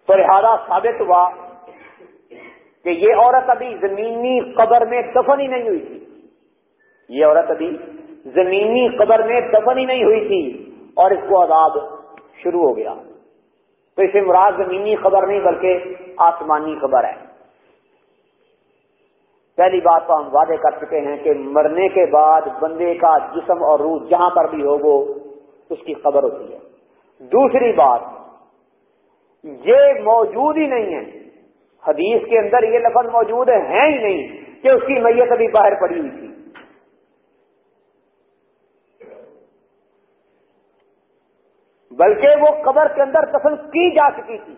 تو لہذا ثابت ہوا کہ یہ عورت ابھی زمینی قبر میں دفن ہی نہیں ہوئی تھی۔ یہ عورت ابھی زمینی قبر میں دفن ہی نہیں ہوئی تھی اور اس کو عذاب شروع ہو گیا۔ تو اسے مراد زمینی خبر نہیں بلکہ آسمانی خبر ہے۔ پہلی بات تو ہم وعدے کر چکے ہیں کہ مرنے کے بعد بندے کا جسم اور روح جہاں پر بھی ہو وہ اس کی خبر ہوتی ہے۔ دوسری بات، یہ موجود ہی نہیں ہے۔ حدیث کے اندر یہ لفظ موجود ہے ہی نہیں کہ اس کی میت ابھی باہر پڑی ہوئی تھی۔ بلکہ وہ قبر کے اندر دفن کی جا چکی تھی۔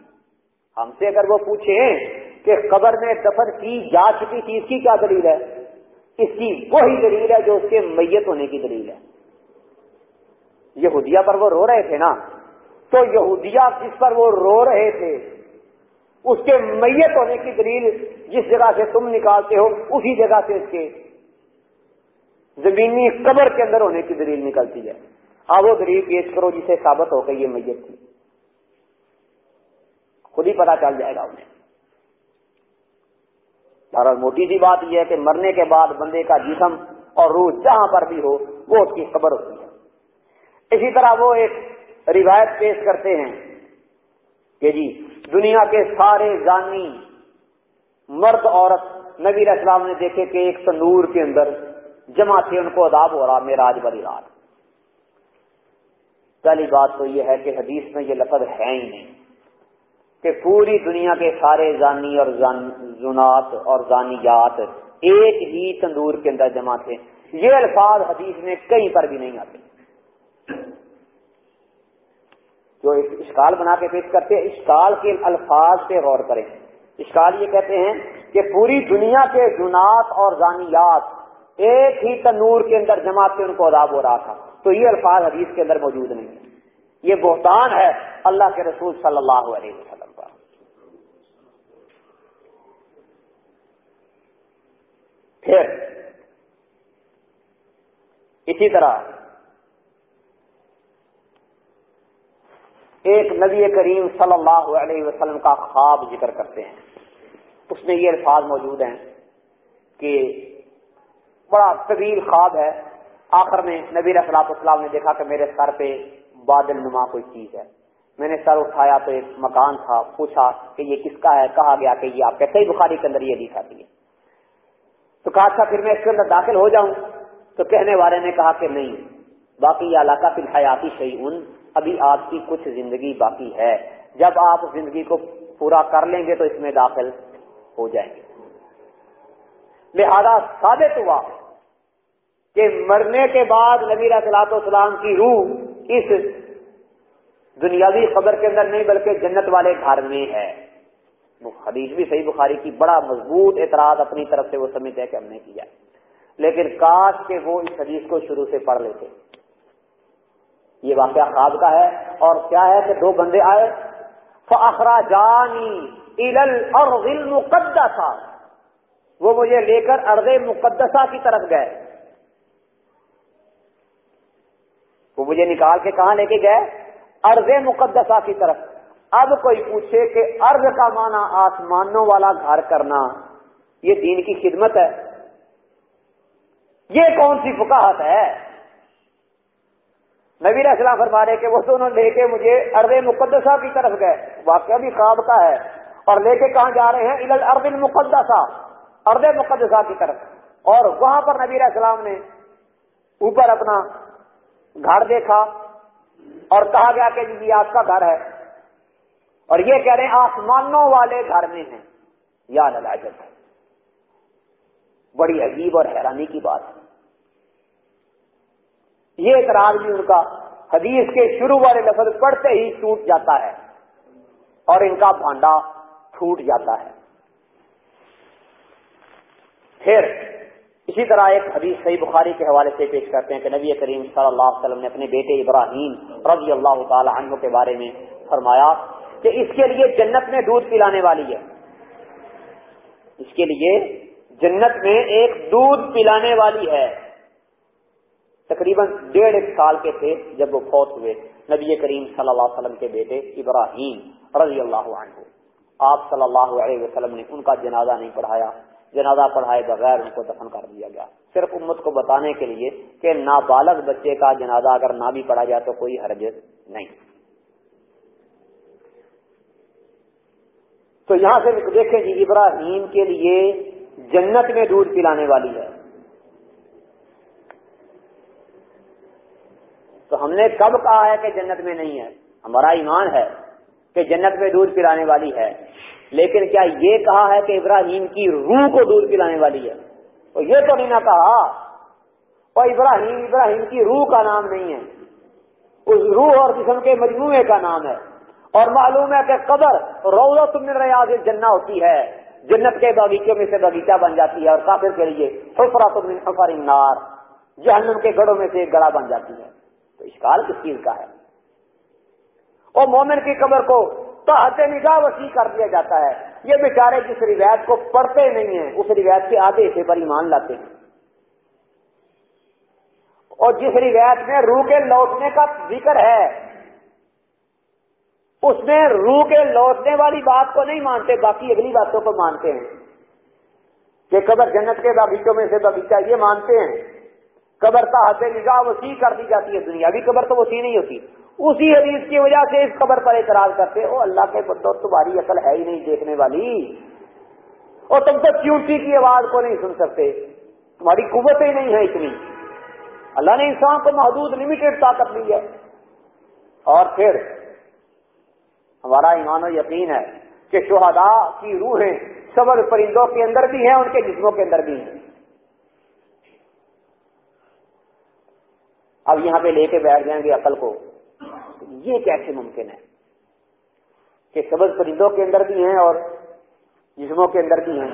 ہم سے اگر وہ پوچھیں کہ قبر میں دفن کی جا چکی تھی، اس کی کیا دلیل ہے؟ اس کی وہی دلیل ہے جو اس کے میت ہونے کی دلیل ہے۔ یہ ہدیہ پر وہ رو رہے تھے نا؟ تو یہودیہ جس پر وہ رو رہے تھے اس کے میت ہونے کی دلیل جس جگہ سے تم نکالتے ہو، اسی جگہ سے اس کے زمینی قبر کے اندر ہونے کی دلیل نکلتی ہے۔ اب وہ دلیل پیش کرو جسے ثابت ہو کہ یہ میت تھی خود ہی پتا چل جائے گا انہیں۔ اور موٹی سی بات یہ ہے کہ مرنے کے بعد بندے کا جسم اور روح جہاں پر بھی ہو، وہ اس کی خبر ہوتی ہے۔ اسی طرح وہ ایک روایت پیش کرتے ہیں کہ جی دنیا کے سارے زانی مرد عورت نبی اسلام نے دیکھے کہ ایک تندور کے اندر جمع تھے، ان کو عذاب ہو رہا میرا آج بڑی رات۔ پہلی بات تو یہ ہے کہ حدیث میں یہ لفظ ہے ہی نہیں کہ پوری دنیا کے سارے زانی اور زنات اور زانیات ایک ہی تندور کے اندر جمع تھے۔ یہ الفاظ حدیث میں کہیں پر بھی نہیں آتے۔ جو اشکال بنا کے پیش کرتے ہیں، اشکال کے الفاظ پہ غور کریں۔ اشکال یہ کہتے ہیں کہ پوری دنیا کے جنات اور زانیات ایک ہی تنور کے اندر جمع کے ان کو عذاب ہو رہا تھا۔ تو یہ الفاظ حدیث کے اندر موجود نہیں یہ بہتان ہے اللہ کے رسول صلی اللہ علیہ وسلم کا۔ پھر، اسی طرح ایک نبی کریم صلی اللہ علیہ وسلم کا خواب ذکر کرتے ہیں۔ اس میں یہ الفاظ موجود ہیں کہ بڑا طویل خواب ہے۔ آخر میں نبی رسلاط اسلام نے دیکھا کہ میرے سر پہ بادل نما کوئی چیز ہے۔ میں نے سر اٹھایا تو ایک مکان تھا، پوچھا کہ یہ کس کا ہے؟ کہا گیا کہ یہ آپ کے کئی بخاری کے اندر یہ دکھاتی ہے۔ تو کہا تھا پھر میں اس کے اندر داخل ہو جاؤں۔ تو کہنے والے نے کہا کہ نہیں، باقی یہ علاقہ پھر حیاتی شہی ان ابھی آپ کی کچھ زندگی باقی ہے۔ جب آپ زندگی کو پورا کر لیں گے تو اس میں داخل ہو جائیں گے۔ لہذا ثابت ہوا کہ مرنے کے بعد نبی صلاحت والسلام کی روح اس دنیاوی خبر کے اندر نہیں بلکہ جنت والے گھر میں ہے۔ حدیث بھی صحیح بخاری کی بڑا مضبوط اعتراض اپنی طرف سے وہ سمجھتے ہیں کہ ہم نے کیا۔ لیکن کاش کے وہ اس حدیث کو شروع سے پڑھ لیتے۔ یہ واقعہ خواب کا ہے اور کیا ہے کہ دو بندے آئے فخرا جانی مقدسہ وہ مجھے لے کر ارد مقدسہ کی طرف گئے۔ وہ مجھے نکال کے کہاں لے کے گئے؟ ارض مقدسہ کی طرف۔ اب کوئی پوچھے کہ ارض کا معنی آسمانوں والا گھر کرنا، یہ دین کی خدمت ہے۔ یہ کون سی فکاہت ہے؟ نبی اسلام فرما رہے کہ وہ دونوں لے کے مجھے ارض مقدسہ کی طرف گئے۔ واقعہ بھی خواب کا ہے۔ اور لے کے کہاں جا رہے ہیں؟ ارد المقدسہ ارد مقدسہ کی طرف۔ اور وہاں پر نبی السلام نے اوپر اپنا گھر دیکھا اور کہا گیا کہ جی آپ کا گھر ہے۔ اور یہ کہہ رہے ہیں، آسمانوں والے گھر میں ہیں۔ یا للاجت بڑی عجیب اور حیرانی کی بات۔ ہے یہ اعتراض بھی ان کا حدیث کے شروع والے لفظ پڑھتے ہی ٹوٹ جاتا ہے اور ان کا بھانڈا ٹوٹ جاتا ہے۔ پھر اسی طرح ایک حدیث صحیح بخاری کے حوالے سے پیش کرتے ہیں کہ نبی کریم صلی اللہ علیہ وسلم نے اپنے بیٹے ابراہیم رضی اللہ تعالی عنہ کے بارے میں فرمایا کہ اس کے لیے جنت میں دودھ پلانے والی ہے۔ اس کے لیے جنت میں ایک دودھ پلانے والی ہے۔ تقریباً ڈیڑھ ایک سال کے تھے جب وہ فوت ہوئے نبی کریم صلی اللہ علیہ وسلم کے بیٹے ابراہیم رضی اللہ عنہ۔ آپ صلی اللہ علیہ وسلم نے ان کا جنازہ نہیں پڑھایا۔ جنازہ پڑھائے بغیر ان کو دفن کر دیا گیا۔ صرف امت کو بتانے کے لیے کہ نابالغ بچے کا جنازہ اگر نہ بھی پڑھا جائے تو کوئی حرج نہیں۔ تو یہاں سے دیکھیں جی ابراہیم کے لیے جنت میں دودھ پلانے والی ہے۔ تو ہم نے کب کہا ہے کہ جنت میں نہیں ہے؟ ہمارا ایمان ہے کہ جنت میں دودھ پلانے والی ہے۔ لیکن کیا یہ کہا ہے کہ ابراہیم کی روح کو دودھ پلانے والی ہے؟ تو یہ تو نہیں نہ کہا۔ اور ابراہیم ابراہیم کی روح کا نام نہیں ہے۔ اس روح اور جسم کے مجموعے کا نام ہے۔ اور معلوم ہے کہ قبر روزہ تم نے ریاض جنہ ہوتی ہے۔ جنت کے باغیچوں میں سے باغیچہ بن جاتی ہے اور کافر کے لیے حفرا تم حفر نار جہنم کے گڑوں میں سے ایک گڑا بن جاتی ہے۔ تو اشکال کس چیز کا ہے؟ اور مومن کی قبر کو تحت نگاہ وسیع کر دیا جاتا ہے۔ یہ بیچارے جس روایت کو پڑھتے نہیں ہیں، اس روایت کے آدھے حصے پر ایمان لاتے ہیں۔ اور جس روایت میں روح کے لوٹنے کا ذکر ہے، اس میں روح کے لوٹنے والی بات کو نہیں مانتے، باقی اگلی باتوں کو مانتے ہیں۔ کہ قبر جنت کے باغیچوں میں سے باغیچہ یہ مانتے ہیں۔ قبر کا حد نگاہ وسیع کر دی جاتی ہے دنیا بھی قبر تو وسیع نہیں ہوتی۔ اسی حدیث کی وجہ سے اس قبر پر اعتراض کرتے ہو اللہ کے بدو تمہاری عقل ہے ہی نہیں دیکھنے والی۔ اور تم تو چیونٹی کی آواز کو نہیں سن سکتے۔ تمہاری قوت ہی نہیں ہے اتنی۔ اللہ نے انسان کو محدود لمیٹڈ طاقت دی ہے۔ اور پھر ہمارا ایمان و یقین ہے کہ شہداء کی روحیں سبر پرندوں کے اندر بھی ہیں، ان کے جسموں کے اندر بھی ہیں۔ اب یہاں پہ لے کے بیٹھ جائیں گے عقل کو۔ یہ کیسے ممکن ہے؟ کہ سبز پرندوں کے اندر بھی ہیں اور جسموں کے اندر بھی ہیں۔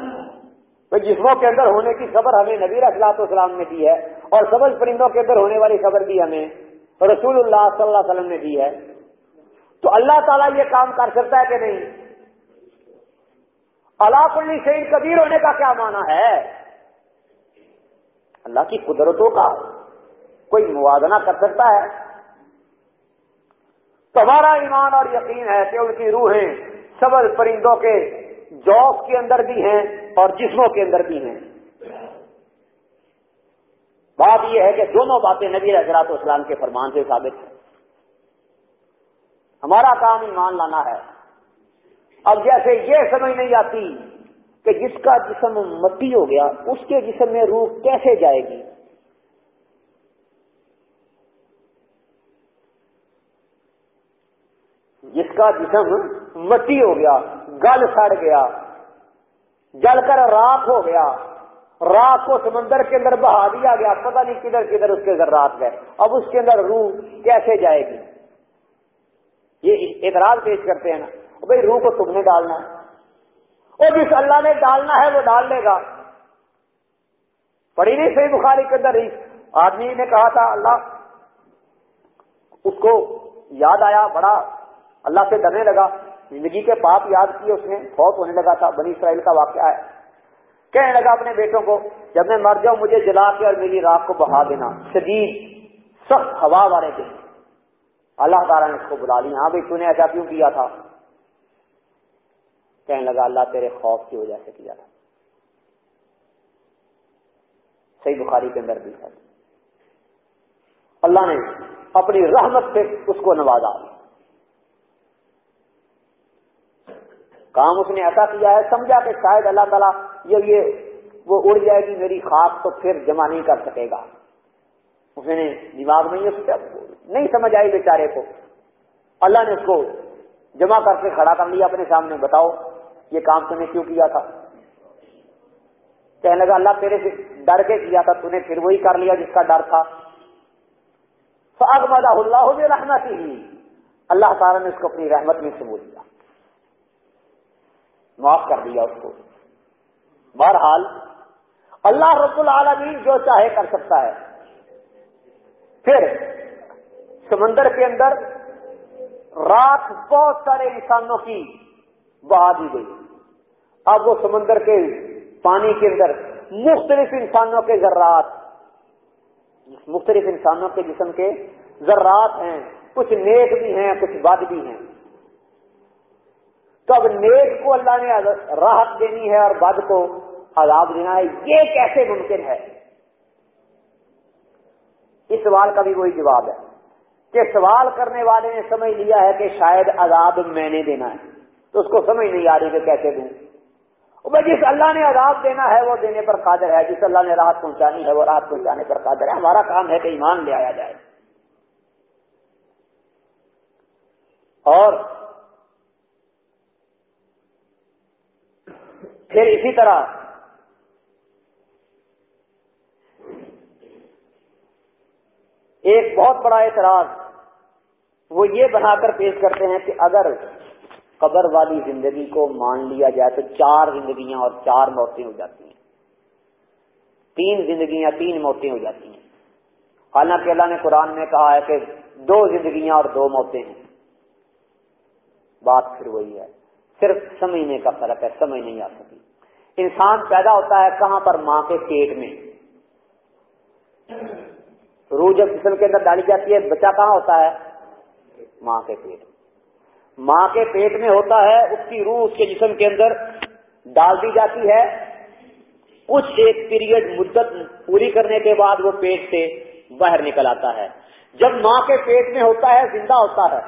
جسموں کے اندر ہونے کی خبر ہمیں نبیر اخلاط اسلام نے دی ہے اور سبز پرندوں کے اندر ہونے والی خبر بھی ہمیں رسول اللہ صلی اللہ علیہ وسلم نے دی ہے۔ تو اللہ تعالیٰ یہ کام کر سکتا ہے کہ نہیں؟ اللہ کلی شہید کبیر ہونے کا کیا مانا ہے؟ اللہ کی قدرتوں کا۔ کوئی موازنہ کر سکتا ہے؟ تمہارا ایمان اور یقین ہے کہ ان کی روحیں سبز پرندوں کے جوس کے اندر بھی ہیں اور جسموں کے اندر بھی ہیں۔ بات یہ ہے کہ دونوں باتیں نبی حضرات اسلام کے فرمان سے ثابت ہیں۔ ہمارا کام ایمان لانا ہے۔ اب جیسے یہ سمجھ نہیں آتی کہ جس کا جسم مٹی ہو گیا، اس کے جسم میں روح کیسے جائے گی جس کا جسم مٹی ہو گیا، گل سڑ گیا، جل کر راک ہو گیا راک کو سمندر کے اندر بہا دیا گیا، پتہ نہیں کدھر کدھر اس کے ذرات گئے۔ اب اس کے اندر روح کیسے جائے گی؟ یہ اعتراض پیش کرتے ہیں نا۔ بھائی روح کو تم نے ڈالنا ہے۔ اور جس اللہ نے ڈالنا ہے وہ ڈال لے گا۔ پڑھی نہیں صحیح بخاری کے اندر ہی۔ آدمی نے کہا تھا، اللہ، اس کو یاد آیا، بڑا اللہ سے ڈرنے لگا۔ زندگی کے پاپ یاد کیے اس نے بہت ہونے لگا تھا، بنی اسرائیل کا واقعہ ہے۔ کہنے لگا اپنے بیٹوں کو، جب میں مر جاؤں مجھے جلا کے اور میری راک کو بہا دینا۔ شدید، سخت ہوا والے دن اللہ تعالیٰ نے اس کو بلا لیا۔ ہاں بھائی، تو نے ایسا کیوں کیا تھا؟ کہنے لگا، اللہ تیرے خوف کی وجہ سے کیا تھا۔ صحیح بخاری کے اندر بھی ہے۔ اللہ نے اپنی رحمت سے اس کو نوازا۔ کام اس نے ایسا کیا ہے، سمجھا کہ شاید اللہ تعالیٰ یہ یہ وہ اڑ جائے گی، میری خاک تو پھر جمع نہیں کر سکے گا۔ اس نے دماغ میں یہ سوچا، نہیں سمجھ آئی بیچارے کو۔ اللہ نے اس کو جمع کر کے کھڑا کر لیا اپنے سامنے، بتاؤ یہ کام تم نے کیوں کیا تھا؟ کہنے لگا، اللہ تیرے سے ڈر کے کیا تھا نے پھر وہی کر لیا جس کا ڈر تھا۔ مدا اللہ ہو رحمت ہی اللہ تعالیٰ نے اس کو اپنی رحمت میں سے بول دیا معاف کر دیا اس کو۔ بہرحال، اللہ رب العالمین جو چاہے کر سکتا ہے۔ پھر، سمندر کے اندر رات بہت سارے انسانوں کی بہا دی گئی۔ اب وہ سمندر کے پانی کے اندر مختلف انسانوں کے ذرات، مختلف انسانوں کے جسم کے ذرات ہیں۔ کچھ نیک بھی ہیں، کچھ بد بھی ہیں۔ تو اب نیک کو اللہ نے راحت دینی ہے اور بد کو عذاب دینا ہے، یہ کیسے ممکن ہے؟ اس سوال کا بھی وہی جواب ہے کہ سوال کرنے والے نے سمجھ لیا ہے کہ شاید عذاب میں نے دینا ہے۔ تو اس کو سمجھ نہیں آ رہی کہ کیسے دوں۔ بھائی، جس اللہ نے عذاب دینا ہے، وہ دینے پر قادر ہے۔ جس اللہ نے راحت پہنچانی ہے، وہ راحت پہنچانے پر قادر ہے۔ ہمارا کام ہے کہ ایمان لے آیا جائے۔ اور پھر اسی طرح ایک بہت بڑا اعتراض وہ یہ بنا کر پیش کرتے ہیں کہ اگر قبر والی زندگی کو مان لیا جائے تو چار زندگیاں اور چار موتیں ہو جاتی ہیں۔ تین زندگیاں، تین موتیں ہو جاتی ہیں۔ حالانکہ اللہ نے قرآن میں کہا ہے کہ دو زندگیاں اور دو موتیں ہیں۔ بات پھر وہی ہے۔ صرف سمجھنے کا فرق ہے، سمجھ نہیں آ سکی انسان پیدا ہوتا ہے کہاں پر؟ ماں کے پیٹ میں۔ روح جب جسم کے اندر ڈالی جاتی ہے، بچہ کہاں ہوتا ہے؟ ماں کے پیٹ۔ ماں کے پیٹ میں ہوتا ہے، اس کی روح اس کے جسم کے اندر ڈال دی جاتی ہے۔ کچھ ایک پیریڈ مدت پوری کرنے کے بعد وہ پیٹ سے باہر نکل آتا ہے۔ جب ماں کے پیٹ میں ہوتا ہے، زندہ ہوتا ہے،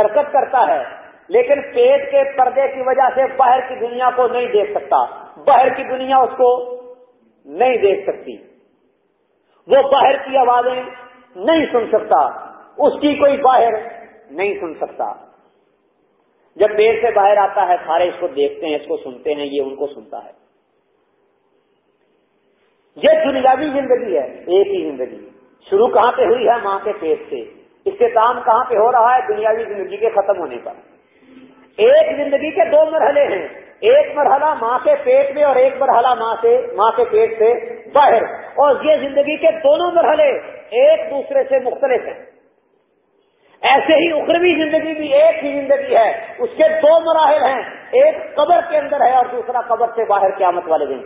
حرکت کرتا ہے لیکن پیٹ کے پردے کی وجہ سے باہر کی دنیا کو نہیں دیکھ سکتا۔ باہر کی دنیا اس کو نہیں دیکھ سکتی۔ وہ باہر کی آوازیں نہیں سن سکتا۔ اس کی کوئی باہر نہیں سن سکتا۔ جب پیٹ سے باہر آتا ہے، سارے اس کو دیکھتے ہیں، اس کو سنتے ہیں، یہ ان کو سنتا ہے۔ یہ دنیاوی زندگی ہے، ایک ہی زندگی۔ شروع کہاں پہ ہوئی ہے؟ ماں کے پیٹ سے۔ اختتام کہاں پہ ہو رہا ہے؟ دنیاوی زندگی کے ختم ہونے پر۔ ایک زندگی کے دو مرحلے ہیں۔ ایک مرحلہ ماں کے پیٹ میں اور ایک مرحلہ ماں سے، ماں کے پیٹ سے باہر۔ اور یہ زندگی کے دونوں مرحلے ایک دوسرے سے مختلف ہیں۔ ایسے ہی اخروی زندگی بھی ایک ہی زندگی ہے۔ اس کے دو مراحل ہیں۔ ایک قبر کے اندر ہے اور دوسرا قبر سے باہر قیامت والے دن۔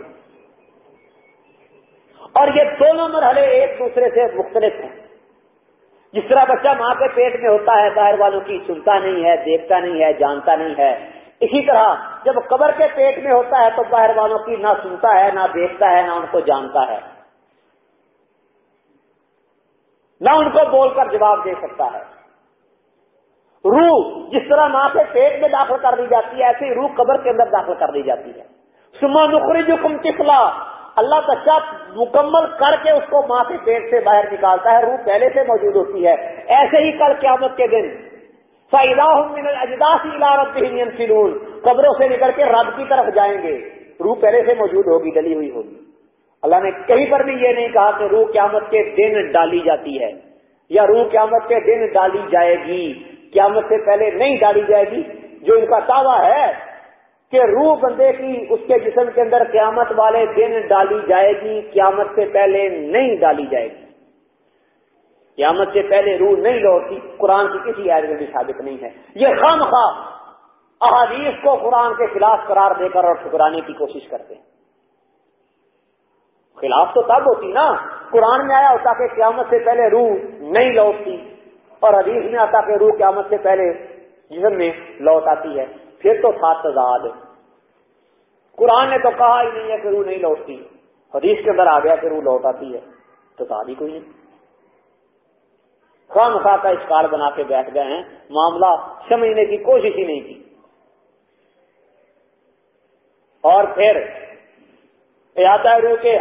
اور یہ دونوں مرحلے ایک دوسرے سے مختلف ہیں۔ جس طرح بچہ ماں کے پیٹ میں ہوتا ہے، باہر والوں کی سنتا نہیں ہے، دیکھتا نہیں ہے، جانتا نہیں ہے۔ اسی طرح جب قبر کے پیٹ میں ہوتا ہے تو باہر والوں کی نہ سنتا ہے، نہ دیکھتا ہے، نہ ان کو جانتا ہے۔ نہ ان کو بول کر جواب دے سکتا ہے۔ روح جس طرح ماں کے پیٹ میں داخل کر دی جاتی ہے ایسے روح قبر کے اندر داخل کر دی جاتی ہے۔ سما نخری جو کم اللہ بچہ مکمل کر کے اس کو ماں کے پیٹ سے باہر نکالتا ہے، روح پہلے سے موجود ہوتی ہے۔ ایسے ہی کل قیامت کے دن اجداس فلول قبروں سے نکل کے رب کی طرف جائیں گے۔ روح پہلے سے موجود ہوگی، ڈلی ہوئی ہوگی۔ اللہ نے کہیں پر بھی یہ نہیں کہا کہ روح قیامت کے دن ڈالی جاتی ہے یا روح قیامت کے دن ڈالی جائے گی۔ قیامت سے پہلے نہیں ڈالی جائے گی۔ جو ان کا دعویٰ ہے کہ روح بندے کی اس کے جسم کے اندر قیامت والے دن ڈالی جائے گی، قیامت سے پہلے نہیں ڈالی جائے گی۔ قیامت سے پہلے روح نہیں لوٹتی، قرآن کی کسی آئے میں بھی ثابت نہیں ہے۔ یہ خام خواہ احادیث کو قرآن کے خلاف قرار دے کر اور ٹھکرانے کی کوشش کرتے ہیں۔ خلاف تو تب ہوتی نا، قرآن میں آیا ہوتا کہ قیامت سے پہلے روح نہیں لوٹتی اور حدیث میں آتا کہ روح قیامت سے پہلے جسم میں لوٹ آتی ہے۔ پھر تو تھا تضاد قرآن نے تو کہا ہی نہیں ہے کہ روح نہیں لوٹتی۔ حدیث کے اندر آ گیا کہ روح لوٹ آتی ہے۔ تو ہی کوئی نہیں۔ خواہ مخواہ کا اسکار بنا کے بیٹھ گئے ہیں، معاملہ سمجھنے کی کوشش ہی نہیں کی۔ اور پھر ہے روح کے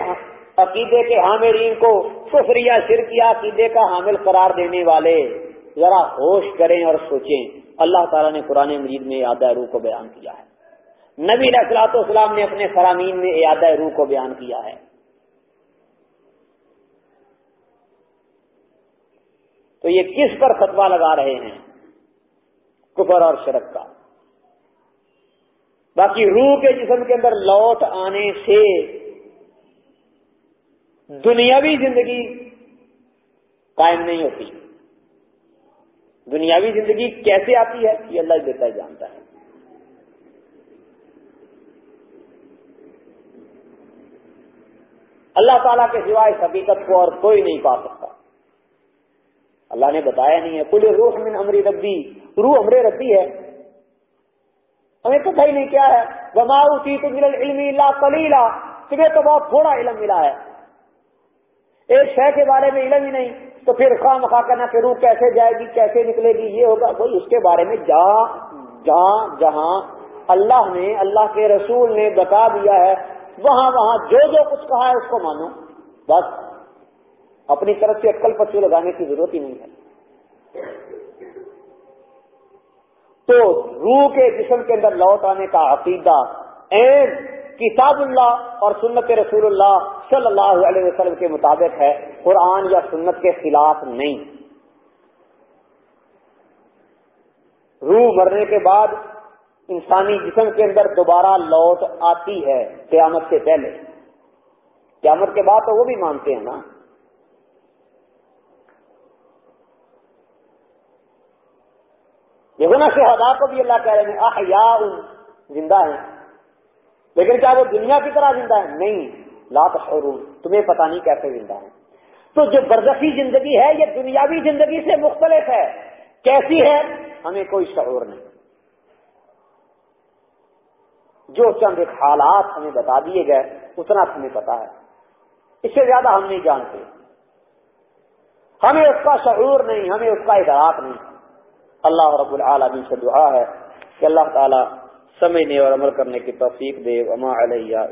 عقیدے کے حامرین کو سفریا شرکیا عقیدے کا حامل قرار دینے والے ذرا ہوش کریں اور سوچیں۔ اللہ تعالیٰ نے قرآن مجید میں اعادہ روح کو بیان کیا ہے۔ نبی اخلاط اسلام نے اپنے فرامین میں اعادہ روح کو بیان کیا ہے۔ تو یہ کس پر فتوا لگا رہے ہیں؟ کفر اور شرک کا۔ باقی روح کے جسم کے اندر لوٹ آنے سے دنیاوی زندگی قائم نہیں ہوتی۔ دنیاوی زندگی کیسے آتی ہے، یہ اللہ دیتا جانتا ہے۔ اللہ تعالیٰ کے سوائے اس حقیقت کو اور کوئی نہیں پا سکتا۔ اللہ نے بتایا نہیں ہے کل روح من امری ربی۔ روح امرے ربی ہے۔ ہمیں پتہ ہی نہیں کیا ہے۔ بماؤ تھی تو مل علم اللہ کلیلا تمہیں تو بہت تھوڑا علم ملا ہے۔ ایک شہ کے بارے میں علم ہی نہیں۔ تو پھر خواہ مخواہ کرنا کہ روح کیسے جائے گی، کیسے نکلے گی، یہ ہوگا۔ بھائی، اس کے بارے میں جہاں جہاں جہاں اللہ نے، اللہ کے رسول نے بتا دیا ہے، وہاں وہاں جو جو کچھ کہا ہے، اس کو مانو۔ بس، اپنی طرف سے عقل پچو لگانے کی ضرورت ہی نہیں ہے۔ تو روح کے جسم کے اندر لوٹ آنے کا عقیدہ این کتاب اللہ اور سنت رسول اللہ صلی اللہ علیہ وسلم کے مطابق ہے، قرآن یا سنت کے خلاف نہیں۔ روح مرنے کے بعد انسانی جسم کے اندر دوبارہ لوٹ آتی ہے قیامت سے پہلے۔ قیامت کے بعد تو وہ بھی مانتے ہیں نا۔ دیکھو نا شہدا کو بھی اللہ کہہ رہے ہیں، احیاء زندہ ہیں۔ لیکن کیا وہ دنیا کی طرح زندہ ہے؟ نہیں. لا تشعرون. تمہیں پتہ نہیں کیسے زندہ ہے تو جو برزخی زندگی ہے، یہ دنیاوی زندگی سے مختلف ہے. کیسی ہے؟ ہمیں کوئی شعور نہیں. جو چند ایک حالات ہمیں بتا دیے گئے، اتنا ہمیں پتا ہے. اس سے زیادہ ہم نہیں جانتے. ہمیں اس کا شعور نہیں، ہمیں اس کا ادراک نہیں. اللہ رب العالمین سے دعا ہے کہ اللہ تعالیٰ سمجھنے اور عمل کرنے کی توفیق دے وما علیہ